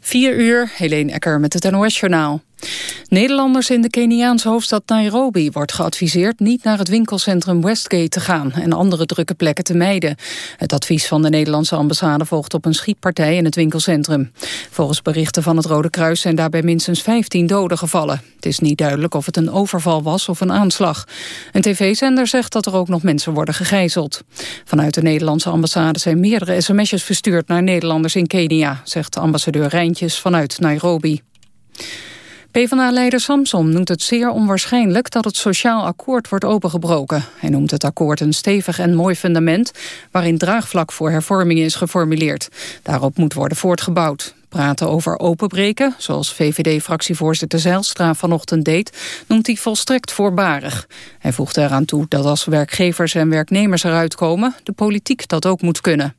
4 uur, Helene Ecker met het NOS-journaal. Nederlanders in de Keniaanse hoofdstad Nairobi wordt geadviseerd niet naar het winkelcentrum Westgate te gaan en andere drukke plekken te mijden. Het advies van de Nederlandse ambassade volgt op een schietpartij in het winkelcentrum. Volgens berichten van het Rode Kruis zijn daarbij minstens 15 doden gevallen. Het is niet duidelijk of het een overval was of een aanslag. Een tv-zender zegt dat er ook nog mensen worden gegijzeld. Vanuit de Nederlandse ambassade zijn meerdere sms'jes verstuurd naar Nederlanders in Kenia, zegt ambassadeur Rijntjes vanuit Nairobi. PvdA-leider Samson noemt het zeer onwaarschijnlijk dat het sociaal akkoord wordt opengebroken. Hij noemt het akkoord een stevig en mooi fundament waarin draagvlak voor hervormingen is geformuleerd. Daarop moet worden voortgebouwd. Praten over openbreken, zoals VVD-fractievoorzitter Zijlstra vanochtend deed, noemt hij volstrekt voorbarig. Hij voegt eraan toe dat als werkgevers en werknemers eruit komen, de politiek dat ook moet kunnen.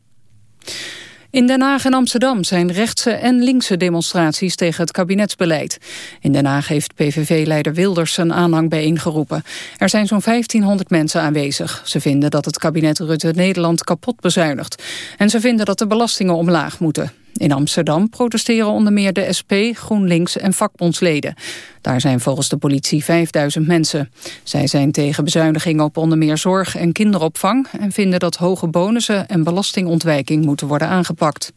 In Den Haag en Amsterdam zijn rechtse en linkse demonstraties tegen het kabinetsbeleid. In Den Haag heeft PVV-leider Wilders zijn aanhang bijeengeroepen. Er zijn zo'n 1500 mensen aanwezig. Ze vinden dat het kabinet Rutte Nederland kapot bezuinigt. En ze vinden dat de belastingen omlaag moeten. In Amsterdam protesteren onder meer de SP, GroenLinks en vakbondsleden. Daar zijn volgens de politie 5000 mensen. Zij zijn tegen bezuinigingen op onder meer zorg en kinderopvang... en vinden dat hoge bonussen en belastingontwijking moeten worden aangepakt.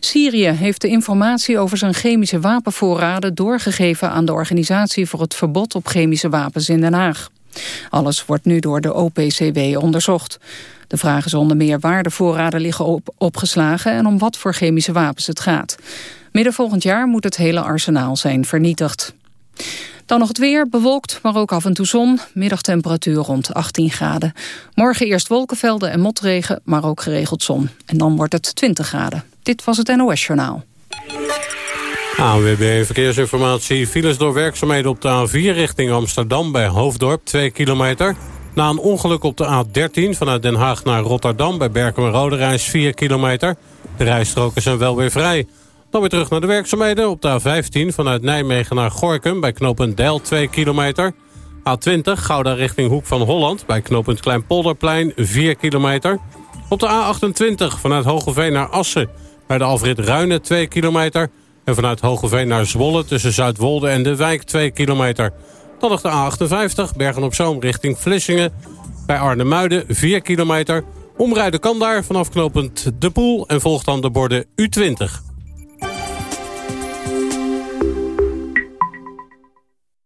Syrië heeft de informatie over zijn chemische wapenvoorraden doorgegeven aan de Organisatie voor het Verbod op Chemische Wapens in Den Haag. Alles wordt nu door de OPCW onderzocht. De vraag is onder meer waar de voorraden liggen op, opgeslagen... en om wat voor chemische wapens het gaat. Midden volgend jaar moet het hele arsenaal zijn vernietigd. Dan nog het weer, bewolkt, maar ook af en toe zon. Middagtemperatuur rond 18 graden. Morgen eerst wolkenvelden en motregen, maar ook geregeld zon. En dan wordt het 20 graden. Dit was het NOS Journaal. ANWB Verkeersinformatie. Files door werkzaamheden op de A4 richting Amsterdam bij Hoofddorp, 2 kilometer. Na een ongeluk op de A13 vanuit Den Haag naar Rotterdam... bij Berkem en Rode reis 4 kilometer. De rijstroken zijn wel weer vrij. Dan weer terug naar de werkzaamheden op de A15 vanuit Nijmegen naar Gorkum... bij knooppunt Deil 2 kilometer. A20 Gouda richting Hoek van Holland bij knooppunt Kleinpolderplein 4 kilometer. Op de A28 vanuit Hogeveen naar Assen bij de Alfred Ruinen 2 kilometer... en vanuit Hogeveen naar Zwolle tussen Zuidwolde en De Wijk 2 kilometer... Dan nog de A58, Bergen-op-Zoom richting Vlissingen. Bij Arnhemuiden 4 kilometer. Omrijden kan daar vanaf knooppunt De Poel en volgt dan de borden U20.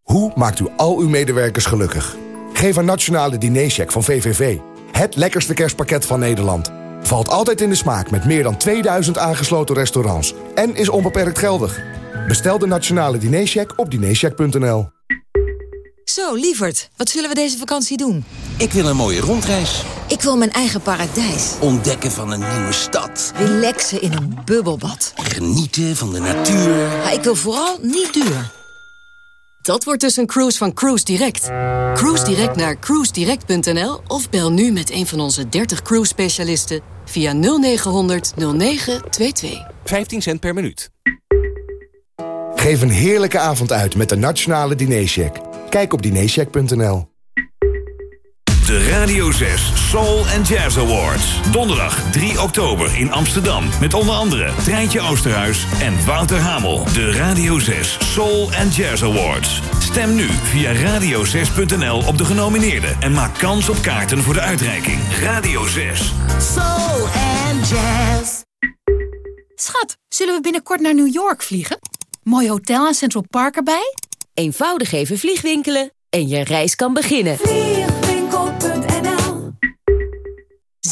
Hoe maakt u al uw medewerkers gelukkig? Geef een nationale dinercheck van VVV. Het lekkerste kerstpakket van Nederland. Valt altijd in de smaak met meer dan 2000 aangesloten restaurants. En is onbeperkt geldig. Bestel de nationale dinercheck op dinercheck.nl. Zo, lieverd, wat zullen we deze vakantie doen? Ik wil een mooie rondreis. Ik wil mijn eigen paradijs. Ontdekken van een nieuwe stad. Relaxen in een bubbelbad. Genieten van de natuur. Maar ik wil vooral niet duur. Dat wordt dus een cruise van Cruise Direct. Cruise Direct naar cruisedirect.nl of bel nu met een van onze 30 cruise specialisten via 0900 0922. 15 cent per minuut. Geef een heerlijke avond uit met de nationale dinercheck. Kijk op dinercheck.nl. De Radio 6 Soul and Jazz Awards. Donderdag 3 oktober in Amsterdam. Met onder andere Treintje Oosterhuis en Wouter Hamel. De Radio 6 Soul and Jazz Awards. Stem nu via radio6.nl op de genomineerden. En maak kans op kaarten voor de uitreiking. Radio 6. Soul and Jazz. Schat, zullen we binnenkort naar New York vliegen? Mooi hotel en Central Park erbij? Eenvoudig even vliegwinkelen en je reis kan beginnen.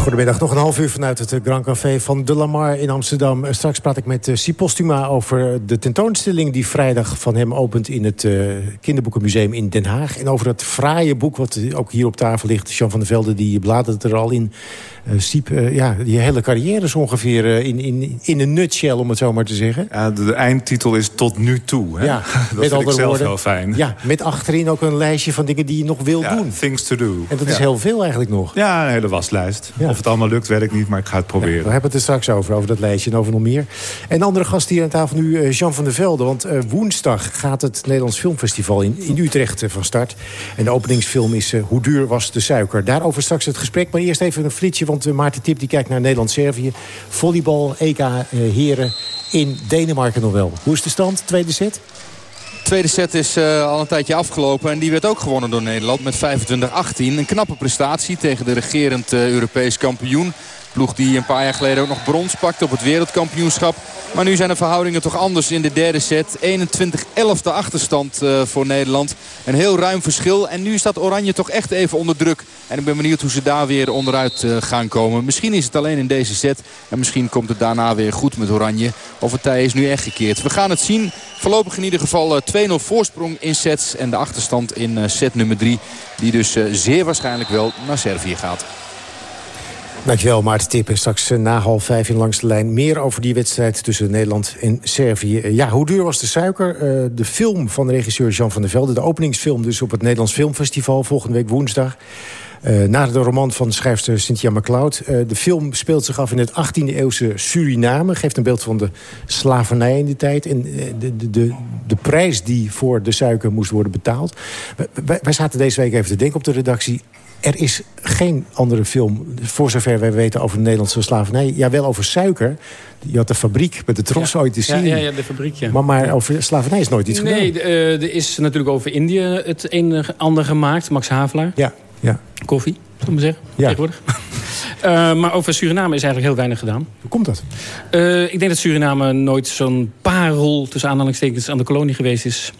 Goedemiddag, nog een half uur vanuit het Grand Café van De Lamar in Amsterdam. Straks praat ik met uh, Postuma over de tentoonstelling... die vrijdag van hem opent in het uh, Kinderboekenmuseum in Den Haag. En over dat fraaie boek wat ook hier op tafel ligt. Jean van der Velde die bladert er al in. Siep, ja, die hele carrière is ongeveer in, in, in een nutshell, om het zo maar te zeggen. Ja, de, eindtitel is tot nu toe. Hè? Ja, dat met vind ik zelf woorden, wel fijn. Ja, met achterin ook een lijstje van dingen die je nog wil ja, doen. Things to do. En dat is heel veel eigenlijk nog. Ja, een hele waslijst. Ja. Of het allemaal lukt, weet ik niet, maar ik ga het proberen. Ja, we hebben het er straks over, over dat lijstje en over nog meer. En andere gast hier aan tafel nu, uh, Jean van der Velde. Want uh, woensdag gaat het Nederlands Filmfestival in, Utrecht uh, van start. En de openingsfilm is Hoe duur was de suiker? Daarover straks het gesprek. Maar eerst even een flitsje, want Maarten Tip die kijkt naar Nederland-Servië. Volleybal, EK Heren in Denemarken nog wel. Hoe is de stand? Tweede set? Tweede set is uh, al een tijdje afgelopen. En die werd ook gewonnen door Nederland met 25-18. Een knappe prestatie tegen de regerend uh, Europees kampioen. Ploeg die een paar jaar geleden ook nog brons pakte op het wereldkampioenschap. Maar nu zijn de verhoudingen toch anders in de derde set. 21-11 de achterstand uh, voor Nederland. Een heel ruim verschil. En nu staat Oranje toch echt even onder druk. En ik ben benieuwd hoe ze daar weer onderuit uh, gaan komen. Misschien is het alleen in deze set. En misschien komt het daarna weer goed met Oranje. Of het tij is nu echt gekeerd. We gaan het zien. Voorlopig in ieder geval uh, 2-0 voorsprong in sets. En de achterstand in set nummer 3. Die dus zeer waarschijnlijk wel naar Servië gaat. Dankjewel Maarten Tippen. Straks na half vijf in Langs de Lijn. Meer over die wedstrijd tussen Nederland en Servië. Ja, hoe duur was de suiker? Uh, de film van de regisseur Jean van der Velde. De openingsfilm dus op het Nederlands Filmfestival. Volgende week woensdag. Uh, na de roman van schrijfster Cynthia MacLeod. De film speelt zich af in het 18e eeuwse Suriname. Geeft een beeld van de slavernij in die tijd. En de, de, de, de prijs die voor de suiker moest worden betaald. Wij zaten deze week even te denken op de redactie er is geen andere film, voor zover wij weten, over de Nederlandse slavernij. Ja, wel over suiker. Je had de fabriek met de tros ja. ooit te zien. Ja, ja, ja, de fabriek, ja. Maar, maar over slavernij is nooit iets gedaan. Nee, uh, er is natuurlijk over Indië het een en ander gemaakt. Max Havelaar. Ja, ja. Koffie, zullen we zeggen, ja. tegenwoordig. Uh, maar over Suriname is eigenlijk heel weinig gedaan. Hoe komt dat? Uh, ik denk dat Suriname nooit zo'n parel tussen aanhalingstekens aan de kolonie geweest is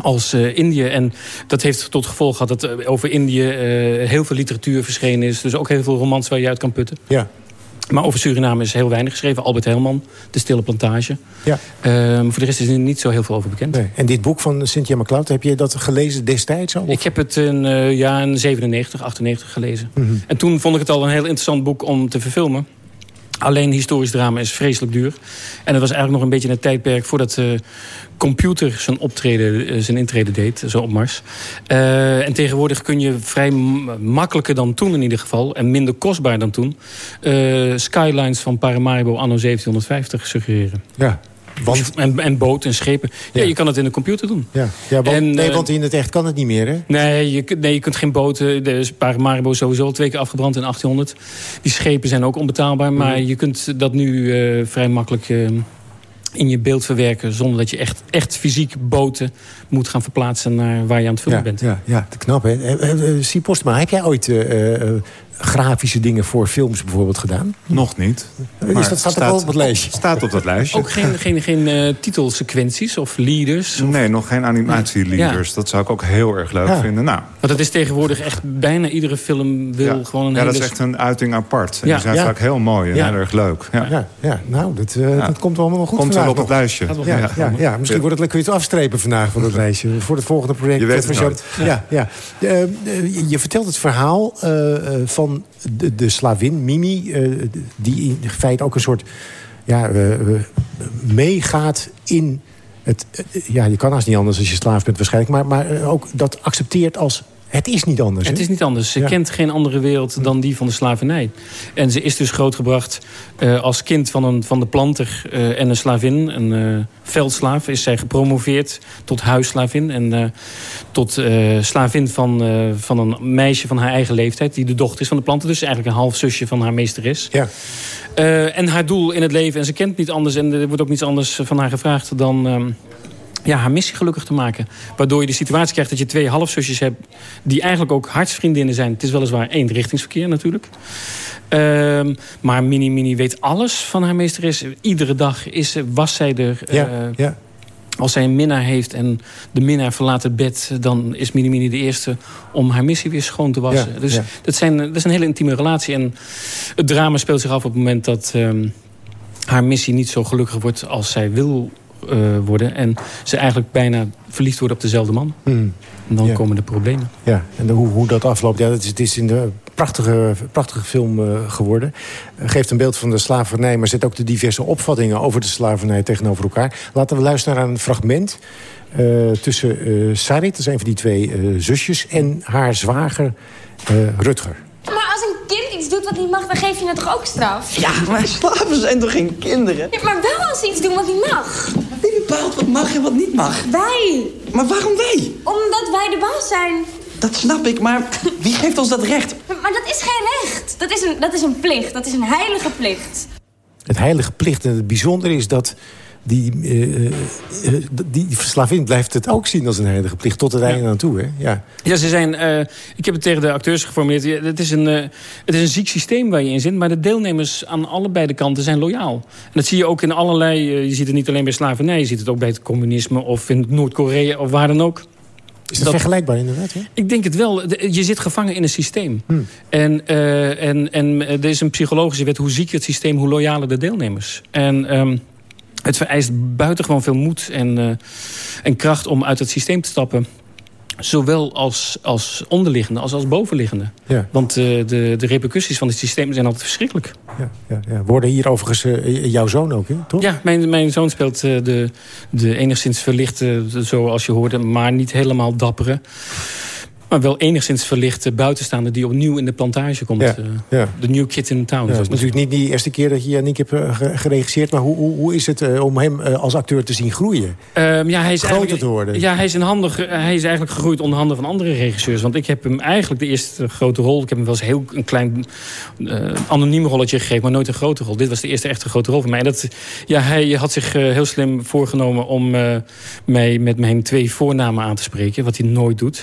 als uh, Indië. En dat heeft tot gevolg gehad dat uh, over Indië uh, heel veel literatuur verschenen is. Dus ook heel veel romans waar je uit kan putten. Ja. Maar over Suriname is heel weinig geschreven. Albert Helman, De Stille Plantage. Ja. voor de rest is er niet zo heel veel over bekend. Nee. En dit boek van Cynthia MacLeod, heb je dat gelezen destijds al? Ik heb het in, ja, in 97, 98 gelezen. Mm -hmm. En toen vond ik het al een heel interessant boek om te verfilmen. Alleen historisch drama is vreselijk duur. En het was eigenlijk nog een beetje een tijdperk voordat de computer zijn optreden, zijn intrede deed, zo op Mars. Uh, en tegenwoordig kun je vrij makkelijker dan toen in ieder geval, en minder kostbaar dan toen, skylines van Paramaribo anno 1750 suggereren. Ja. Want... En, en boten en schepen. Ja, ja, je kan het in de computer doen. Ja, ja want, en, nee, want in het echt kan het niet meer, hè? Nee, je, nee, je kunt geen boten... De Paramaribo is sowieso twee keer afgebrand in 1800. Die schepen zijn ook onbetaalbaar. Maar je kunt dat nu uh, vrij makkelijk... Uh, in je beeld verwerken... zonder dat je echt, echt fysiek boten moet gaan verplaatsen... naar waar je aan het filmen ja, bent. Ja, ja, knap, hè? Uh, Sie Postma, heb jij ooit grafische dingen voor films bijvoorbeeld gedaan? Nog niet. Maar is dat staat, staat op het lijstje? Staat op dat lijstje. Ook geen, geen, geen uh, titelsequenties of leaders? Of... Nee, nog geen animatieleaders. Ja. Dat zou ik ook heel erg leuk ja. vinden. Nou. Want dat is tegenwoordig echt bijna iedere film wil ja. gewoon een Ja, hele... dat is echt een uiting apart. En die zijn vaak heel mooi en heel erg leuk. Ja, ja, ja. nou, dat, uh, dat komt allemaal goed Komt wel op het lijstje. Ja, ja, ja, Misschien wordt het, kun je het afstrepen vandaag van het lijstje. Voor het volgende project. Je weet het nooit. Ja, ja. Uh, je vertelt het verhaal van de, de slavin, Mimi, uh, die in feite ook een soort ja, uh, meegaat in het... Ja, je kan als niet anders als je slaaf bent waarschijnlijk... maar, maar ook dat accepteert als Het is niet anders. Het is niet anders. Ze Ja. kent geen andere wereld dan die van de slavernij. En ze is dus grootgebracht eh, als kind van, een, van de planter eh, en een slavin. Een eh, veldslaaf is zij gepromoveerd tot huisslavin. En tot slavin van, van een meisje van haar eigen leeftijd. Die de dochter is van de planter. Dus eigenlijk een half zusje van haar meesteres. Ja. En haar doel in het leven. En ze kent niet anders. En er wordt ook niets anders van haar gevraagd dan... ja, haar missie gelukkig te maken. Waardoor je de situatie krijgt dat je twee halfzusjes hebt... die eigenlijk ook hartsvriendinnen zijn. Het is weliswaar één richtingsverkeer natuurlijk. Ehm, maar Mini Mini weet alles van haar meesteres. Iedere dag is, was zij er. Ja, eh, ja. Als zij een minnaar heeft en de minnaar verlaat het bed... dan is Mini Mini de eerste om haar missie weer schoon te wassen. Ja, dus. Dat, zijn, dat is een hele intieme relatie. En het drama speelt zich af op het moment dat... ehm, haar missie niet zo gelukkig wordt als zij wil eh, worden. En ze eigenlijk bijna verliefd wordt op dezelfde man. Hmm. En dan Ja. komen de problemen. Ja, en de- hoe, hoe dat afloopt, ja, het, is, het is in een prachtige, prachtige film eh, geworden. Eh, geeft een beeld van de slavernij, maar zet ook de diverse opvattingen over de slavernij tegenover elkaar. Laten we luisteren naar een fragment eh, tussen eh Sarit, dat is een van die twee eh, zusjes, en haar zwager eh, Rutger. Maar als een kind iets doet wat niet mag, dan geef je het toch ook straf? Ja, maar slaven zijn toch geen kinderen? Ja, maar wel als ze iets doen wat niet mag. Wie bepaalt wat mag en wat niet mag? Wij. Maar waarom wij? Omdat wij de baas zijn. Dat snap ik, maar wie geeft ons dat recht? Maar dat is geen recht. Dat is een, dat is een plicht. Dat is een heilige plicht. Het heilige plicht en het bijzondere is dat die, eh, die slavin blijft het ook zien als een heilige plicht tot het einde aan toe. Hè? Ja. Ja, ze zijn, ik heb het tegen de acteurs geformuleerd. Ja, Het is, een, het is een ziek systeem waar je in zit. Maar de deelnemers aan allebei de kanten zijn loyaal. En dat zie je ook in allerlei... je ziet het niet alleen bij slavernij. Je ziet het ook bij het communisme of in Noord-Korea of waar dan ook. Is dat, vergelijkbaar inderdaad? Hè? Ik denk het wel. Je zit gevangen in een systeem. Hmm. En, en, en er is een psychologische wet. Hoe zieker het systeem, hoe loyaler de deelnemers. En ehm, het vereist buitengewoon veel moed en, eh, en kracht om uit het systeem te stappen. Zowel als, als onderliggende als als bovenliggende. Ja. Want eh, de, de repercussies van het systeem zijn altijd verschrikkelijk. Ja, ja, ja. Worden hier overigens eh, jouw zoon ook, hè? toch? Ja, mijn, mijn zoon speelt de, de enigszins verlichte, zoals je hoorde... maar niet helemaal dappere. Maar wel enigszins verlichte buitenstaande... die opnieuw in de plantage komt. Ja, eh, ja. De new kid in town. Ja, het is natuurlijk niet de eerste keer dat je Yannick hebt eh, ge- geregisseerd... maar hoe, hoe, hoe is het eh, om hem als acteur te zien groeien? Ehm, ja, hij is Groter eigenlijk- te worden. Ja, hij is, in handen, ge- hij is eigenlijk gegroeid onder handen van andere regisseurs. Want ik heb hem eigenlijk de eerste grote rol... ik heb hem wel eens heel een klein anoniem rolletje gegeven... maar nooit een grote rol. Dit was de eerste echte grote rol voor mij. En dat, ja, hij had zich heel slim voorgenomen om mij met mijn twee voornamen aan te spreken. Wat hij nooit doet.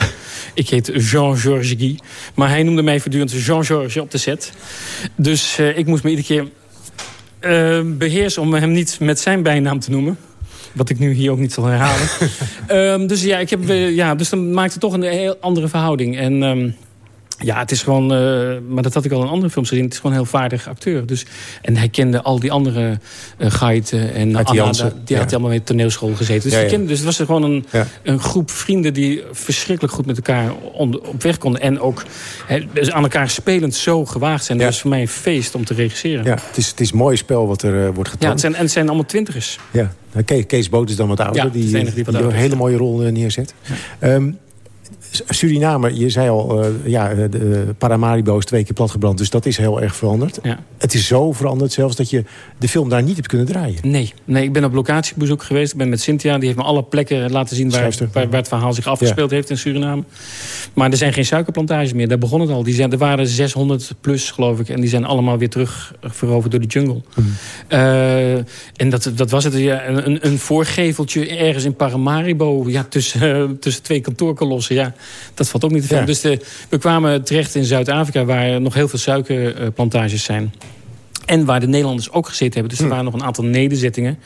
ik heet Jean-Georges Guy. Maar hij noemde mij voortdurend Jean-Georges op de set. Dus eh, ik moest me iedere keer eh, beheersen om hem niet met zijn bijnaam te noemen. Wat ik nu hier ook niet zal herhalen. Ehm, dus ja, ik heb, eh, ja, dus dan maakt het toch een heel andere verhouding. En ehm, ja, het is gewoon... eh, maar dat had ik al in andere films gezien. Het is gewoon een heel vaardig acteur. Dus, en hij kende al die andere uh, Gaiten en Anna. Die ja. had allemaal met toneelschool gezeten. Dus, Ja, ja. kende, dus het was gewoon een, Ja. een groep vrienden... die verschrikkelijk goed met elkaar op weg konden. En ook dus aan elkaar spelend zo gewaagd zijn. Dat was voor mij een feest om te regisseren. Ja, het is, het is een mooi spel wat er eh, wordt Ja, getoond. het zijn, en het zijn allemaal twintigers. Ja, Kees, Boot is dan wat ouder. Ja, is die, die een is. hele mooie rol neerzet. Ehm, Suriname, je zei al, eh, ja, eh, de eh, Paramaribo is twee keer platgebrand. Dus dat is heel erg veranderd. Ja. Het is zo veranderd zelfs dat je de film daar niet hebt kunnen draaien. Nee, nee, ik ben op locatiebezoek geweest. Ik ben met Cynthia. Die heeft me alle plekken laten zien waar, waar, waar het verhaal zich afgespeeld heeft in Suriname. Maar er zijn geen suikerplantages meer. Daar begon het al. Die zijn, er waren 600 plus, geloof ik. En die zijn allemaal weer terug veroverd door de jungle. Eh, en dat, dat was het. Ja, een, een- voorgeveltje ergens in Paramaribo. Ja, tussen, tussen twee kantoorkolossen. Ja, dat valt ook niet te veel. Ja. Dus de, we kwamen terecht in Zuid-Afrika... waar nog heel veel suikerplantages zijn. En waar de Nederlanders ook gezeten hebben. Dus er waren nog een aantal nederzettingen...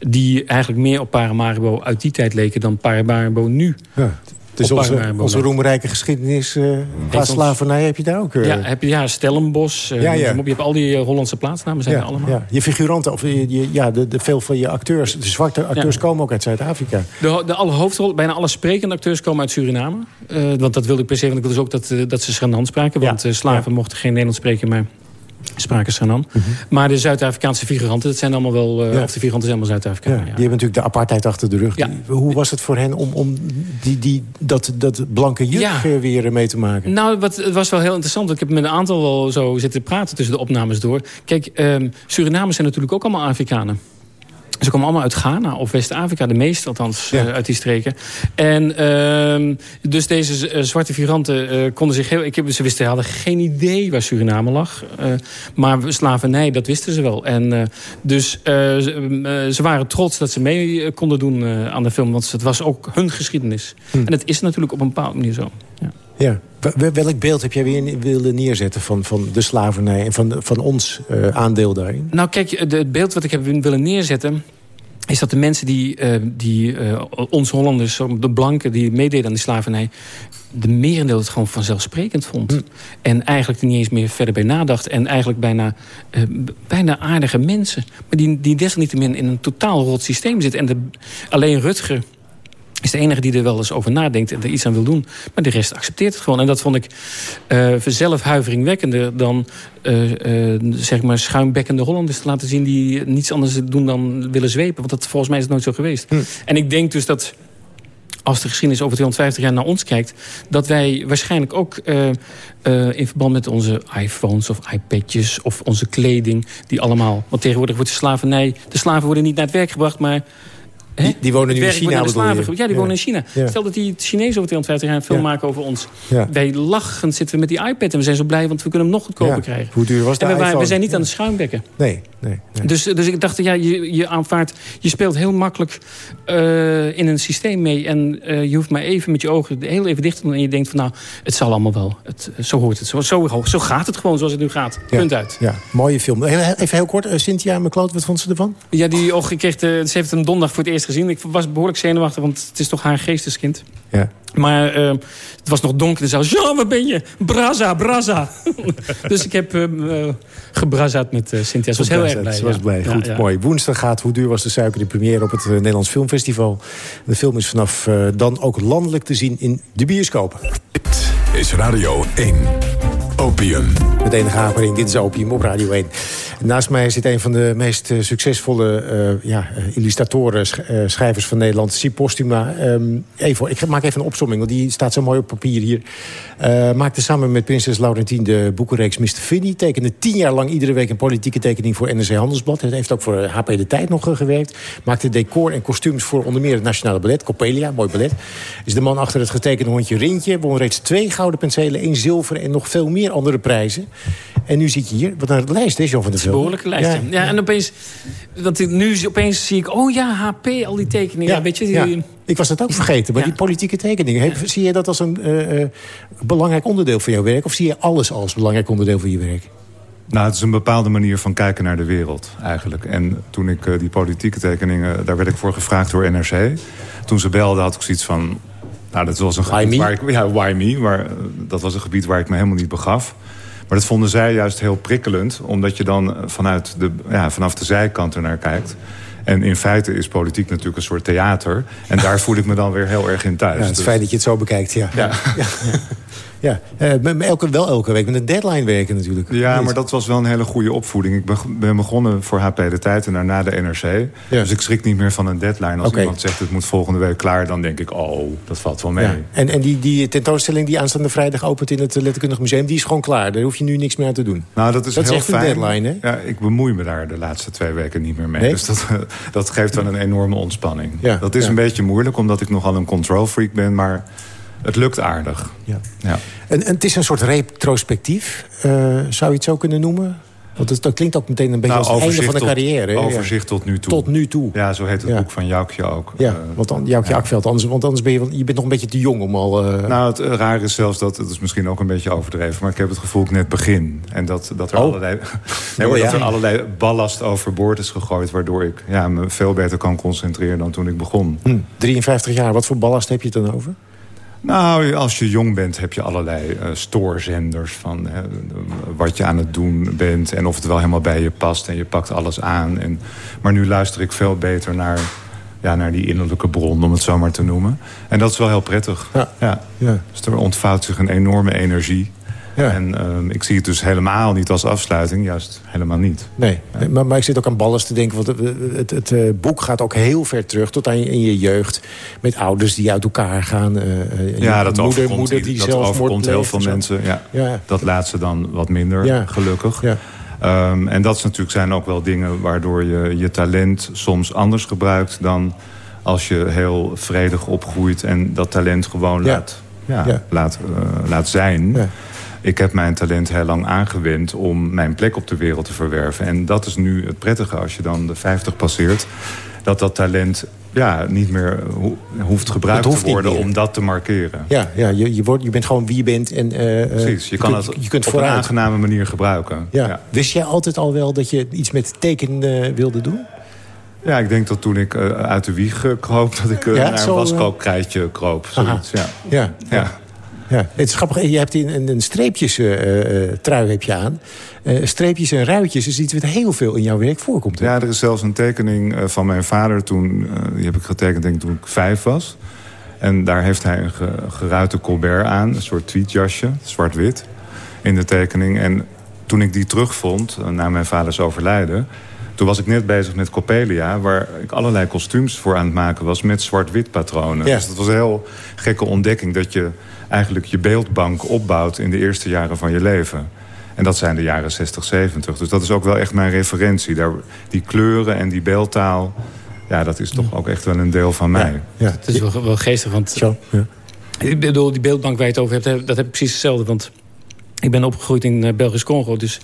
die eigenlijk meer op Paramaribo uit die tijd leken... dan Paramaribo nu. Ja. Dus onze, onze roemrijke geschiedenis eh qua ons- slavernij heb je daar ook. eh, Ja, heb je ja, Stellenbosch. eh, Ja, ja. Je hebt al die Hollandse plaatsnamen zijn ja, er allemaal. ja. Je figuranten, of je, je- ja, de, de, veel van je acteurs, de zwarte acteurs Ja. komen ook uit Zuid-Afrika. De, de alle hoofdrollen, bijna alle sprekende acteurs komen uit Suriname. Eh, want dat wilde ik per se, want ik wilde dus ook dat, dat ze Schandans spraken. Want Ja, eh, slaven mochten geen Nederlands spreken, maar Sprake is dan. Mhm. Maar de Zuid-Afrikaanse figuranten, dat zijn allemaal wel... eh, Ja. Of de figuranten zijn allemaal Zuid-Afrikanen. Ja, die hebben natuurlijk de apartheid achter de rug. Hoe was het voor hen om, om die, die, dat, dat blanke juk weer mee te maken? Nou, wat, het was wel heel interessant. Ik heb met een aantal wel zo zitten praten tussen de opnames door. Kijk, ehm, Surinamers zijn natuurlijk ook allemaal Afrikanen. Ze komen allemaal uit Ghana of West-Afrika, de meeste althans eh, uit die streken. En ehm, dus deze eh, zwarte figuranten eh, konden zich heel... Ik heb, ze wisten, hadden geen idee waar Suriname lag. Maar slavernij, dat wisten ze wel. En dus eh, ze, waren trots dat ze mee konden doen aan de film. Want het was ook hun geschiedenis. En het is natuurlijk op een bepaalde manier zo. Ja. Ja. Wel- Welk beeld heb jij weer willen neerzetten van, van de slavernij... en van, van ons eh, aandeel daarin? Nou kijk, de- het beeld wat ik heb willen neerzetten... is dat de mensen die, eh, die eh, ons Hollanders, de blanken... die meededen aan de slavernij... de merendeel het gewoon vanzelfsprekend vond. En eigenlijk er niet eens meer verder bij nadacht. En eigenlijk bijna, eh, bijna aardige mensen. Maar die, die desalniettemin in een totaal rot systeem zitten. En de, alleen Rutger is de enige die er wel eens over nadenkt en er iets aan wil doen. Maar de rest accepteert het gewoon. En dat vond ik eh zelf huiveringwekkender dan eh, eh, zeg maar schuimbekkende Hollanders te laten zien... die niets anders doen dan willen zwepen. Want dat, volgens mij is het nooit zo geweest. En ik denk dus dat als de geschiedenis over 250 jaar naar ons kijkt... dat wij waarschijnlijk ook eh, eh, in verband met onze iPhones of iPadjes... of onze kleding, die allemaal... want tegenwoordig wordt de slavernij... de slaven worden niet naar het werk gebracht, maar... Die, die wonen nu in China, slaven Ja, die wonen in China. Stel dat die Chinezen over 250 jaar een film maken over ons. Wij lachend zitten we met die iPad en we zijn zo blij... want we kunnen hem nog goedkoper krijgen. Hoe duur was en we, waren- we iPhone? zijn niet aan het schuimbekken. Nee, nee. nee. Dus, dus ik dacht, ja, je, je aanvaardt, je speelt heel makkelijk eh, in een systeem mee. En eh, je hoeft maar even met je ogen heel even dicht te doen. En je denkt van, nou, het zal allemaal wel. Het, zo hoort het. Zo, zo, zo gaat het gewoon zoals het nu gaat. Punt uit. Ja, mooie film. Even heel kort, eh, Cynthia McLeod, wat vond ze ervan? Ja, die och, ik kreeg de, ze heeft hem donderdag voor het eerst gezien. Ik was behoorlijk zenuwachtig, want het is toch haar geesteskind. Ja. Maar eh, het was nog donker. Dus zei ja, waar ben je? Braza, braza. dus ik heb hem gebrazaat met eh Cynthia. Ze was heel erg blij. Ze was blij. Ja, Goed, ja. mooi. Woensdag gaat Hoe duur was de suiker in première op het eh, Nederlands Filmfestival. De film is vanaf dan ook landelijk te zien in de bioscopen. Is Radio 1. Opium. Met enige hapering, dit is Opium op Radio 1. Naast mij zit een van de meest eh, succesvolle eh, ja, eh, illustratoren, sch- schrijvers van Nederland, Si Postuma. Ehm, even, ik maak even een opsomming, want die staat zo mooi op papier hier. Maakte samen met prinses Laurentien de boekenreeks Mr. Finny. Tekende tien jaar lang iedere week een politieke tekening voor NRC Handelsblad. Het heeft ook voor HP De Tijd nog gewerkt. Maakte decor en kostuums voor onder meer het Nationale Ballet. Coppelia, mooi ballet. Is de man achter het getekende hondje Rintje. Won reeds twee gouden penselen, één zilver en nog veel meer andere prijzen. En nu zit je hier, wat een lijst is, Jan van der. Behoorlijke lijst. Ja, ja, en opeens, want ik- nu opeens zie ik, oh ja, HP, al die tekeningen. Ja, weet je, die, ja. Ik was dat ook vergeten, maar die politieke tekeningen. Heb- Zie je dat als een eh, eh, belangrijk onderdeel van jouw werk? Of zie je alles als belangrijk onderdeel van je werk? Nou, het is een bepaalde manier van kijken naar de wereld, eigenlijk. En toen ik eh, die politieke tekeningen... daar werd ik voor gevraagd door NRC. Toen ze belden had ik zoiets van... Nou, dat was een gebied waar ik... Ja, why me? Maar dat was een gebied waar ik me helemaal niet begaf. Maar dat vonden zij juist heel prikkelend. Omdat je dan eh, vanuit de, ja, vanaf de zijkant ernaar kijkt. En in feite is politiek natuurlijk een soort theater. En daar voel ik me dan weer heel erg in thuis. Ja, het is Dus- fijn dat je het zo bekijkt, ja. Ja. ja. Ja. Eh, elke, wel elke week met een deadline werken natuurlijk. Ja, maar dat was wel een hele goede opvoeding. Ik ben begonnen voor HP De Tijd en daarna de NRC. Dus ik schrik niet meer van een deadline. Als iemand zegt het moet volgende week klaar... dan denk ik, oh, dat valt wel mee. Ja. En, en die, die tentoonstelling die aanstaande vrijdag opent in het Letterkundig Museum... die is gewoon klaar. Daar hoef je nu niks meer aan te doen. Nou, dat is dat heel is fijn. deadline, hè? Ja, ik bemoei me daar de laatste twee weken niet meer mee. Nee? Dus dat, dat geeft wel een enorme ontspanning. Ja, dat is een beetje moeilijk, omdat ik nogal een control freak ben... maar het lukt aardig. Ja. Ja. En, en het is een soort retrospectief, eh, zou je het zo kunnen noemen? Want het, dat klinkt ook meteen een beetje Nou, als het einde van de tot- carrière. hè? Ja. Overzicht tot nu toe. Tot nu toe. Ja, zo heet het Ja. boek van Joukje ook. Ja, Eh, want dan, Joukje Akveld, anders, want anders ben je, je bent nog een beetje te jong om al... eh, Nou, het rare is zelfs dat, het is misschien ook een beetje overdreven... maar ik heb het gevoel dat ik net begin. En dat, dat er, Oh. allerlei, nee, Oh, dat ja. er allerlei ballast overboord is gegooid... waardoor ik ja, me veel beter kan concentreren dan toen ik begon. hm, 53 jaar, wat voor ballast heb je het dan over? Nou, als je jong bent heb je allerlei eh, stoorzenders... van hè, wat je aan het doen bent en of het wel helemaal bij je past... en je pakt alles aan. En, maar nu luister ik veel beter naar, ja, naar die innerlijke bron, om het zo maar te noemen. En dat is wel heel prettig. Ja. Ja. Ja. Dus er ontvouwt zich een enorme energie. En ehm, ik zie het dus helemaal niet als afsluiting. Juist helemaal niet. Nee, maar, maar ik zit ook aan ballast te denken. Want het, het, het, eh, boek gaat ook heel ver terug tot aan je, in je jeugd. Met ouders die uit elkaar gaan. eh, eh, Ja, dat moeder, overkomt, moeder die dat overkomt heel veel mensen. Ja. Ja. Dat laatste dan wat minder, Ja. gelukkig. Ja. Ehm, en dat is natuurlijk zijn ook wel dingen waardoor je je talent soms anders gebruikt... dan als je heel vredig opgroeit en dat talent gewoon Ja. laat, ja, Ja. laat, eh, laat zijn. Ik heb mijn talent heel lang aangewend om mijn plek op de wereld te verwerven. En dat is nu het prettige als je dan de 50 passeert. Dat dat talent ja, niet meer ho- hoeft gebruikt hoeft te worden om dat te markeren. Ja, ja je, je, wordt, je bent gewoon wie je bent. En, eh, eh, Precies, je, kan kunt, het je kunt op een aangename manier gebruiken. Ja. Wist jij altijd al wel dat je iets met tekenen eh, wilde doen? Ja, ik denk dat toen ik uit de wieg kroop... dat ik Ja, naar een waskookkrijtje kroop. Zoiets, ja. Ja. Ja. Ja, het is grappig. Je hebt een, een streepjes eh, eh, trui heb je aan. Eh, streepjes en ruitjes is iets wat heel veel in jouw werk voorkomt. hè? Ja, er is zelfs een tekening van mijn vader toen... die heb ik getekend denk ik toen ik vijf was. En daar heeft hij een ge, geruite colbert aan. Een soort tweetjasje, zwart-wit, in de tekening. En toen ik die terugvond, na mijn vaders overlijden... toen was ik net bezig met Coppelia... waar ik allerlei kostuums voor aan het maken was... met zwart-wit patronen. Ja. Dus dat was een heel gekke ontdekking... dat je eigenlijk je beeldbank opbouwt in de eerste jaren van je leven. En dat zijn de jaren 60, 70. Dus dat is ook wel echt mijn referentie. Daar, die kleuren en die beeldtaal... ja, dat is toch ook echt wel een deel van mij. Ja. Het is wel, wel geestig, want... Ja. Ik bedoel, die beeldbank waar je het over hebt, dat heb ik precies hetzelfde. Want ik ben opgegroeid in eh, Belgisch Congo, dus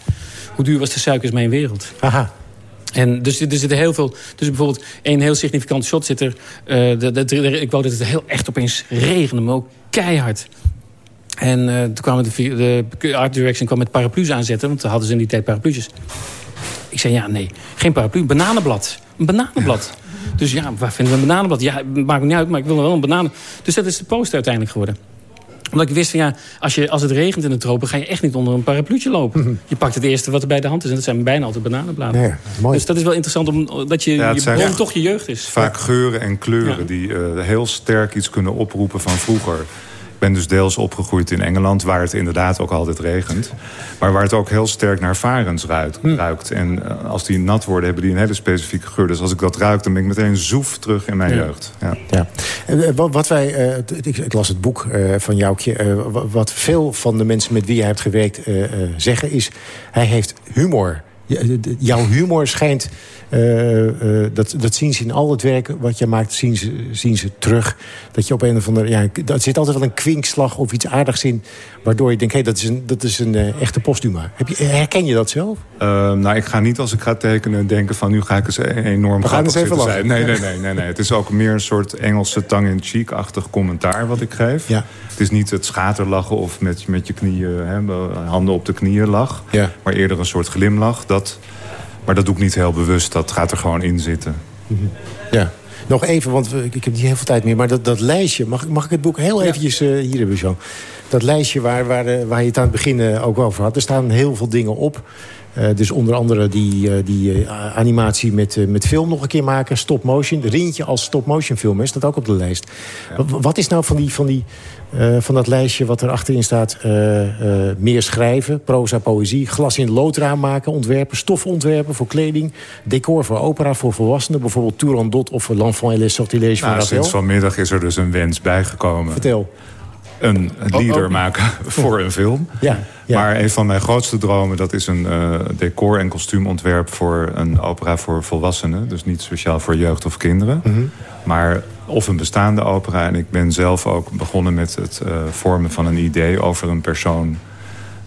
hoe duur was de suiker is mijn wereld. Aha. En dus er zitten heel veel... Dus bijvoorbeeld één heel significant shot zit er... eh, ik wou dat het heel echt opeens regende, maar ook keihard. En eh, toen kwamen de, de art direction kwam met paraplu's aanzetten... want dan hadden ze in die tijd paraplu's. Ik zei, ja, nee, geen paraplu, een bananenblad. Een bananenblad. Dus ja, waar vinden we een bananenblad? Ja, maakt me niet uit, maar ik wil wel een bananen... Dus dat is de poster uiteindelijk geworden omdat ik wist van ja, als, je, als het regent in de tropen... ga je echt niet onder een parapluutje lopen. Je pakt het eerste wat er bij de hand is. En dat zijn bijna altijd bananenbladen. Ja, mooi. Dus dat is wel interessant, om, dat je, Ja, je bron echt toch je jeugd is. Vaak geuren en kleuren Ja. die eh, heel sterk iets kunnen oproepen van vroeger. Ik ben dus deels opgegroeid in Engeland, waar het inderdaad ook altijd regent. Maar waar het ook heel sterk naar varens ruikt. Hm. ruikt. En eh, als die nat worden, hebben die een hele specifieke geur. Dus als ik dat ruik, dan ben ik meteen zoef terug in mijn Ja. jeugd. Ja. Ja. Eh, Wat, wij, eh, ik, ik las het boek van Joukje. wa- wat veel van de mensen met wie jij hebt gewerkt zeggen is... hij heeft humor. Jouw humor schijnt... eh, eh, dat, dat zien ze in al het werk wat je maakt, zien ze, zien ze terug. Dat je op een of andere... Ja, er zit altijd wel een kwinkslag of iets aardigs in... waardoor je denkt, hé, dat is een, dat is een eh, echte postuma. Heb je, herken je dat zelf? Nou, ik ga niet als ik ga tekenen denken van... nu ga ik eens e- enorm We gaan eens even lachen. Nee, nee, nee, nee, nee. Het is ook meer een soort Engelse tang-in-cheek-achtig commentaar wat ik geef. Ja. Het is niet het schaterlachen of met, met je knieën, hè, handen op de knieën lach. Ja. Maar eerder een soort glimlach. Dat, maar dat doe ik niet heel bewust. Dat gaat er gewoon in zitten. Ja. Nog even, want we- ik heb niet heel veel tijd meer. Maar dat, dat lijstje, mag, ik- mag ik het boek heel eventjes... eh, hier hebben we zo. Dat lijstje waar, waar, eh, waar je het aan het begin eh, ook over had. Er staan heel veel dingen op. Eh, dus onder andere die, eh, die eh, animatie met, met film nog een keer maken. Stop motion. Rintje als stop motion film. Hè, staat ook op de lijst. Wat, wat is nou van, die, van, die, van dat lijstje wat er achterin staat? meer schrijven, proza, poëzie. Glas in loodraam maken, ontwerpen. Stofontwerpen voor kleding. Decor voor opera voor volwassenen. Bijvoorbeeld Turandot of L'Enfant et les Sortilèges van Nou, Ravel. sinds vanmiddag is er dus een wens bijgekomen. Vertel. Een leader oh. maken voor een film. Ja, ja. Maar een van mijn grootste dromen... dat is een eh, decor- en kostuumontwerp voor een opera voor volwassenen. Dus niet speciaal voor jeugd of kinderen. Mhm. Maar of een bestaande opera. En ik ben zelf ook begonnen met het eh, vormen van een idee... over een persoon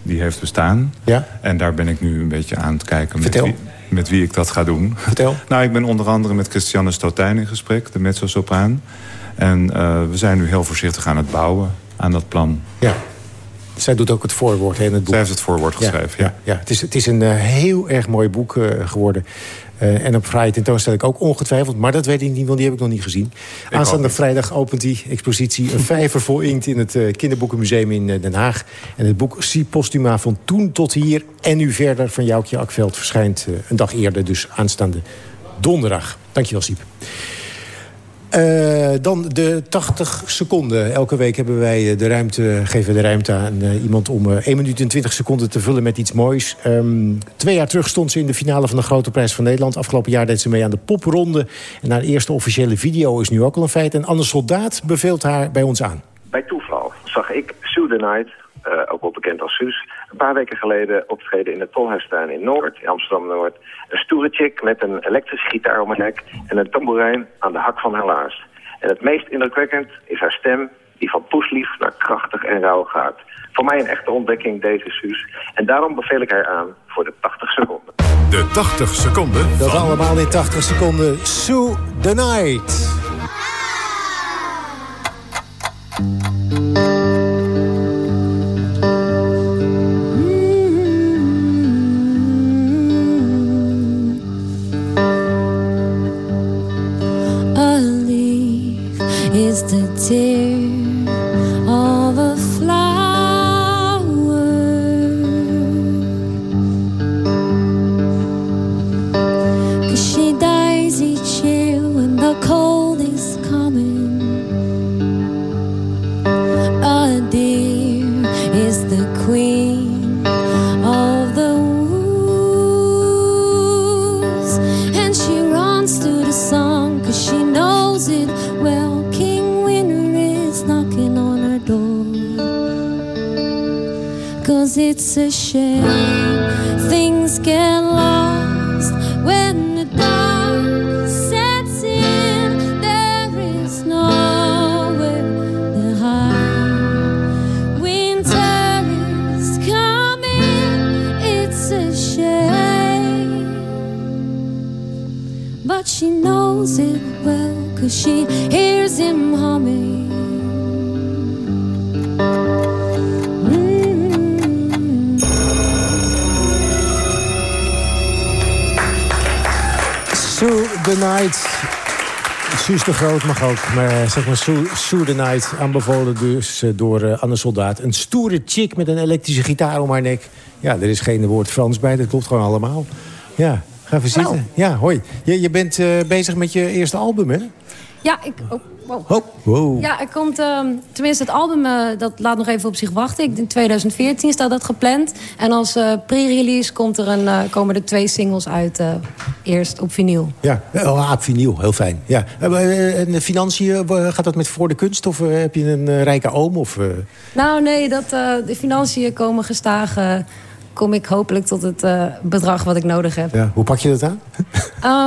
die heeft bestaan. Ja. En daar ben ik nu een beetje aan het kijken met wie, met wie ik dat ga doen. Vertel. Nou, ik ben onder andere met Christiane Stotijn in gesprek, de mezzo-sopraan. En eh, we zijn nu heel voorzichtig aan het bouwen aan dat plan. Ja. Zij doet ook het voorwoord in het boek. Zij heeft het voorwoord geschreven, ja. ja, ja. Het, is, het is een eh, heel erg mooi boek eh, geworden. Eh, en op vrije tentoonstelling ook ongetwijfeld. Maar dat weet ik niet, want die heb ik nog niet gezien. Aanstaande vrijdag opent die expositie... een vijver vol inkt in het Kinderboekenmuseum in Den Haag. En het boek Si Postuma van toen tot hier... en nu verder van Joukje Akveld verschijnt een dag eerder. Dus aanstaande donderdag. Dankjewel, Siep. Uh, dan de 80 seconden. Elke week hebben wij eh, de ruimte, geven we de ruimte aan uh, iemand om uh, 1 minuut en 20 seconden te vullen met iets moois. Um, twee jaar terug stond ze in de finale van de Grote Prijs van Nederland. Afgelopen jaar deed ze mee aan de popronde. En haar eerste officiële video is nu ook al een feit. En Anne Soldaat beveelt haar bij ons aan. Bij toeval zag ik Sue the Night, ook wel bekend als Suus... een paar weken geleden optreden in de Tolhuistuin in Noord, in Amsterdam-Noord. Een stoere chick met een elektrische gitaar om haar nek en een tamboerijn aan de hak van haar laars. En het meest indrukwekkend is haar stem die van poeslief naar krachtig en rauw gaat. Voor mij een echte ontdekking deze Suus. En daarom beveel ik haar aan voor de 80 seconden. De 80 seconden Dat allemaal in 80 seconden. Sue the Night. Is the tear of a it's a shame things get lost when the dark sets in. There is nowhere to hide. Winter is coming, it's a shame. But she knows it well, cause she hears him humming. The Night. Suus de Groot mag ook, maar zeg maar Sue, Sue the Night. Aanbevolen dus door uh, Anne Soldaat. Een stoere chick met een elektrische gitaar om haar nek. Ja, er is geen woord Frans bij, dat klopt gewoon allemaal. Ja, ga even zitten. Nou. Ja, hoi. Je, je bent uh, bezig met je eerste album, hè? Ja, ik... Oh, wow. Wow. Ja, er komt... Uh, tenminste, het album uh, dat laat nog even op zich wachten. Ik, in 2014 staat dat gepland. En als uh, pre-release komt er een, komen er twee singles uit. eerst op vinyl. Ja, oh, op vinyl. Heel fijn. Ja. en de financiën, gaat dat met voor de kunst? Of heb je een rijke oom? Of, Nou, nee, dat, de financiën komen gestaag kom ik hopelijk tot het uh, bedrag wat ik nodig heb. Ja, hoe pak je dat aan?